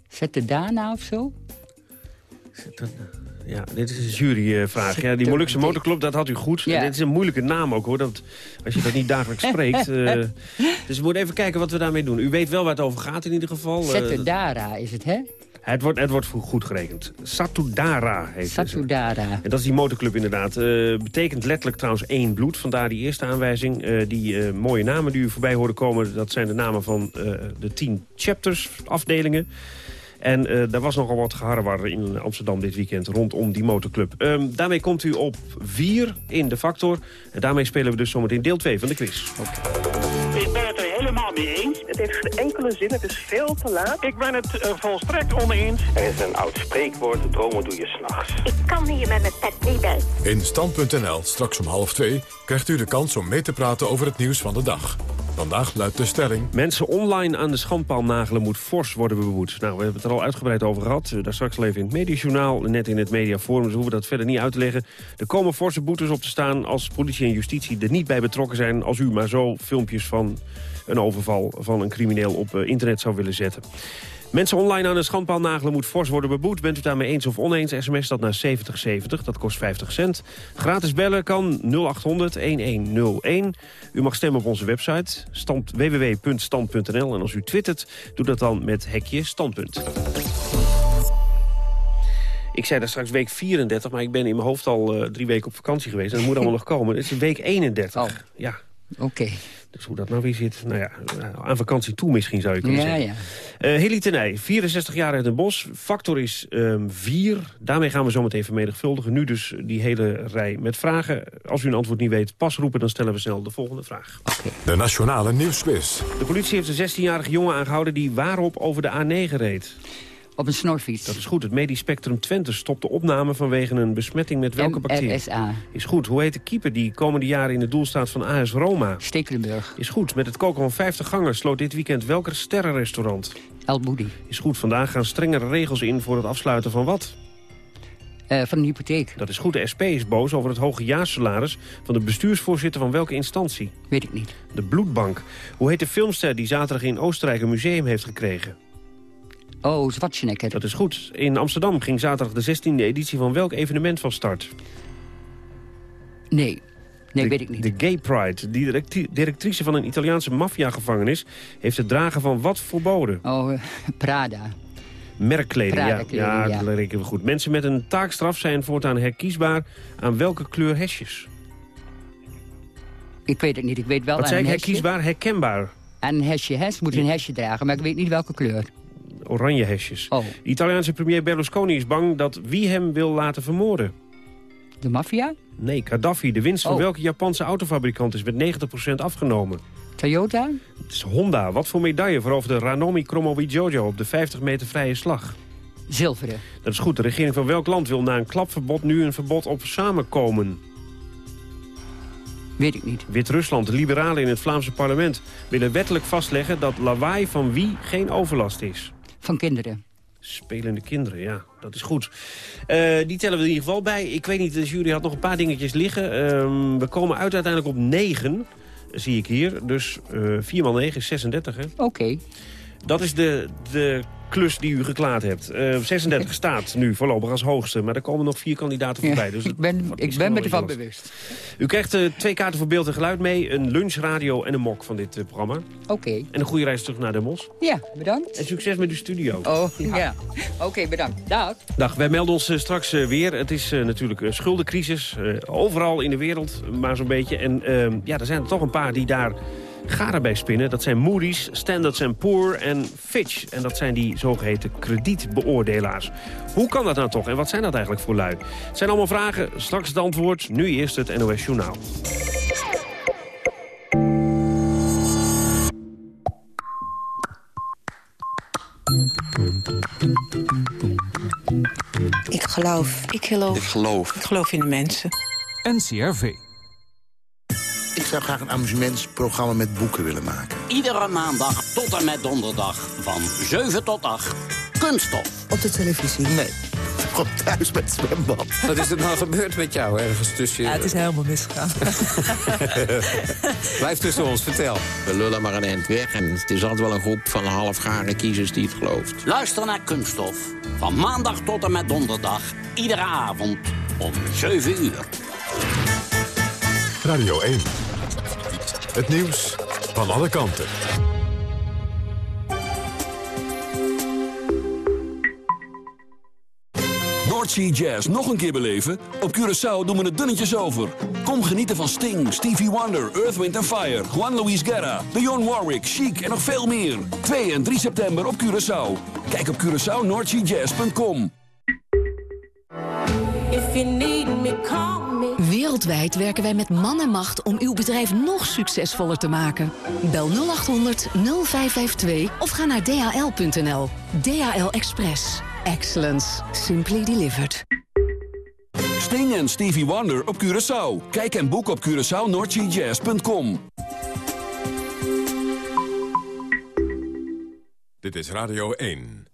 Setter Dana of zo? Ja, dit is een juryvraag. Ja, die Molukse motorclub, dat had u goed. Ja. Dit is een moeilijke naam ook, hoor. Dat, als je dat niet dagelijks spreekt. uh, dus we moeten even kijken wat we daarmee doen. U weet wel waar het over gaat in ieder geval. Setter Dara is het, hè? Het wordt, het wordt goed gerekend. Satudara heet het. Satudara. En dat is die motorclub inderdaad. Eh, betekent letterlijk trouwens één bloed. Vandaar die eerste aanwijzing. Eh, die eh, mooie namen die u voorbij horen komen... dat zijn de namen van de tien chapters, afdelingen. En daar was nogal wat geharrewar in Amsterdam dit weekend rondom die motorclub. Um, daarmee komt u op vier in de factor. En daarmee spelen we dus zometeen deel 2 van de quiz. Okay. Helemaal mee eens. Het heeft geen enkele zin, het is veel te laat. Ik ben het uh, volstrekt oneens. Er is een oud spreekwoord, dromen doe je s'nachts. Ik kan hier met mijn pet niet bij. In Stand.nl, straks om half twee, krijgt u de kans om mee te praten over het nieuws van de dag. Vandaag luidt de stelling... Mensen online aan de schandpaal nagelen moet fors worden beboet. Nou, we hebben het er al uitgebreid over gehad. Daar straks al even in het mediajournaal, net in het mediaforum. Dus hoeven dat verder niet uit te leggen. Er komen forse boetes op te staan als politie en justitie er niet bij betrokken zijn... als u maar zo filmpjes van een overval van een crimineel op eh, internet zou willen zetten. Mensen online aan een schandpaal nagelen moet fors worden beboet. Bent u daarmee eens of oneens, sms dat naar 7070. Dat kost 50 cent. Gratis bellen kan 0800-1101. U mag stemmen op onze website www.stand.nl. En als u twittert, doe dat dan met hekje standpunt. Ik zei daar straks week 34, maar ik ben in mijn hoofd al uh, drie weken op vakantie geweest. En dat moet allemaal nog komen. Het is week 31. Ja. Oké. Dus hoe dat nou weer zit, nou ja, aan vakantie toe misschien zou je kunnen ja, zeggen. Ja. Uh, Heli Tenij, 64 jaar uit Den Bosch. Factor is 4. Um, Daarmee gaan we zo meteen vermenigvuldigen. Nu dus die hele rij met vragen. Als u een antwoord niet weet, pas roepen, dan stellen we snel de volgende vraag. Okay. De Nationale Nieuwsquiz. De politie heeft een 16-jarige jongen aangehouden die waarop over de A9 reed. Op een snorfiets. Dat is goed. Het Medisch Spectrum Twente stopt de opname vanwege een besmetting met welke bacterie? MRSA. Is goed. Hoe heet de keeper die komende jaren in het doel staat van AS Roma? Stekelenburg. Is goed. Met het koken van 50 gangers sloot dit weekend welke sterrenrestaurant? El Boudi. Is goed. Vandaag gaan strengere regels in voor het afsluiten van wat? Uh, van een hypotheek. Dat is goed. De SP is boos over het hoge jaarsalaris van de bestuursvoorzitter van welke instantie? Weet ik niet. De Bloedbank. Hoe heet de filmster die zaterdag in Oostenrijk een museum heeft gekregen? Oh, Schwarzenegger. Dat is goed. In Amsterdam ging zaterdag de 16e editie van welk evenement van start? Nee. Nee, de, weet ik niet. De Gay Pride. Die directrice van een Italiaanse maffiagevangenis... heeft het dragen van wat verboden? Oh, uh, Prada. Merkkleding, ja. ja, dat rekenen we goed. Mensen met een taakstraf zijn voortaan herkiesbaar aan welke kleur hesjes? Ik weet het niet. Ik weet wel Wat aan zei een hesje. Herkiesbaar, herkenbaar. Aan een hesje, hè? Ze moeten een hesje dragen, maar ik weet niet welke kleur. Oranje hesjes. Oh. De Italiaanse premier Berlusconi is bang dat wie hem wil laten vermoorden. De maffia? Nee, Gaddafi. De winst van Oh. welke Japanse autofabrikant is met 90% afgenomen? Toyota? Het is Honda. Wat voor medaille veroverde Ranomi Kromowidjojo Jojo op de 50 meter vrije slag? Zilveren. Dat is goed. De regering van welk land wil na een klapverbod nu een verbod op samenkomen? Weet ik niet. Wit-Rusland, de liberalen in het Vlaamse parlement... willen wettelijk vastleggen dat lawaai van wie geen overlast is. Van kinderen. Spelende kinderen, ja, dat is goed. Uh, die tellen we in ieder geval bij. Ik weet niet, de jury had nog een paar dingetjes liggen. Uh, we komen uit uiteindelijk op 9, zie ik hier. Dus uh, 4 x 9 is 36, hè? Oké. Okay. Dat is de, de klus die u geklaard hebt. Uh, 36 staat nu voorlopig als hoogste, maar er komen nog vier kandidaten voorbij. Ja, dus ik ben, ik ben me ervan bewust. U krijgt uh, twee kaarten voor beeld en geluid mee, een lunchradio en een mok van dit uh, programma. Oké. Okay. En een goede reis terug naar Den Bosch. Ja, bedankt. En succes met uw studio. Oh, ja. ja. Oké, okay, bedankt. Dag. Dag, wij melden ons straks weer. Het is natuurlijk een schuldencrisis, overal in de wereld, maar zo'n beetje. En ehm, ja, er zijn er toch een paar die daar garen bij spinnen. Dat zijn Moody's, Standard Poor en Fitch. En dat zijn die zogeheten kredietbeoordelaars. Hoe kan dat nou toch en wat zijn dat eigenlijk voor lui? Het zijn allemaal vragen, straks het antwoord. Nu eerst het NOS Journaal. Ik geloof. Ik geloof. Ik geloof. Ik geloof in de mensen. NCRV. Ik zou graag een amusementsprogramma met boeken willen maken. Iedere maandag tot en met donderdag van 7 tot 8. Kunststof. Op de televisie? Nee. Gewoon thuis met zwembad. Wat is er nou gebeurd met jou ergens tussen... Ja, het is helemaal misgegaan. Blijf tussen ons, vertel. We lullen maar een eind weg en het is altijd wel een groep van halfgare kiezers die het gelooft. Luister naar Kunststof. Van maandag tot en met donderdag. Iedere avond om 7 uur. Radio 1. Het nieuws van alle kanten. Noordsea Jazz nog een keer beleven? Op Curaçao doen we het dunnetjes over. Kom genieten van Sting, Stevie Wonder, Earth, Wind Fire... Juan Luis Guerra, Dionne Warwick, Chic en nog veel meer. 2 en 3 september op Curaçao. Kijk op CuraçaoNoordseaJazz.com. Wereldwijd werken wij met man en macht om uw bedrijf nog succesvoller te maken. Bel 0800 0552 of ga naar dhl.nl. DHL Express. Excellence. Simply delivered. Sting en Stevie Wonder op Curaçao. Kijk en boek op CuraçaoNoordseaJazz.com. Dit is Radio 1.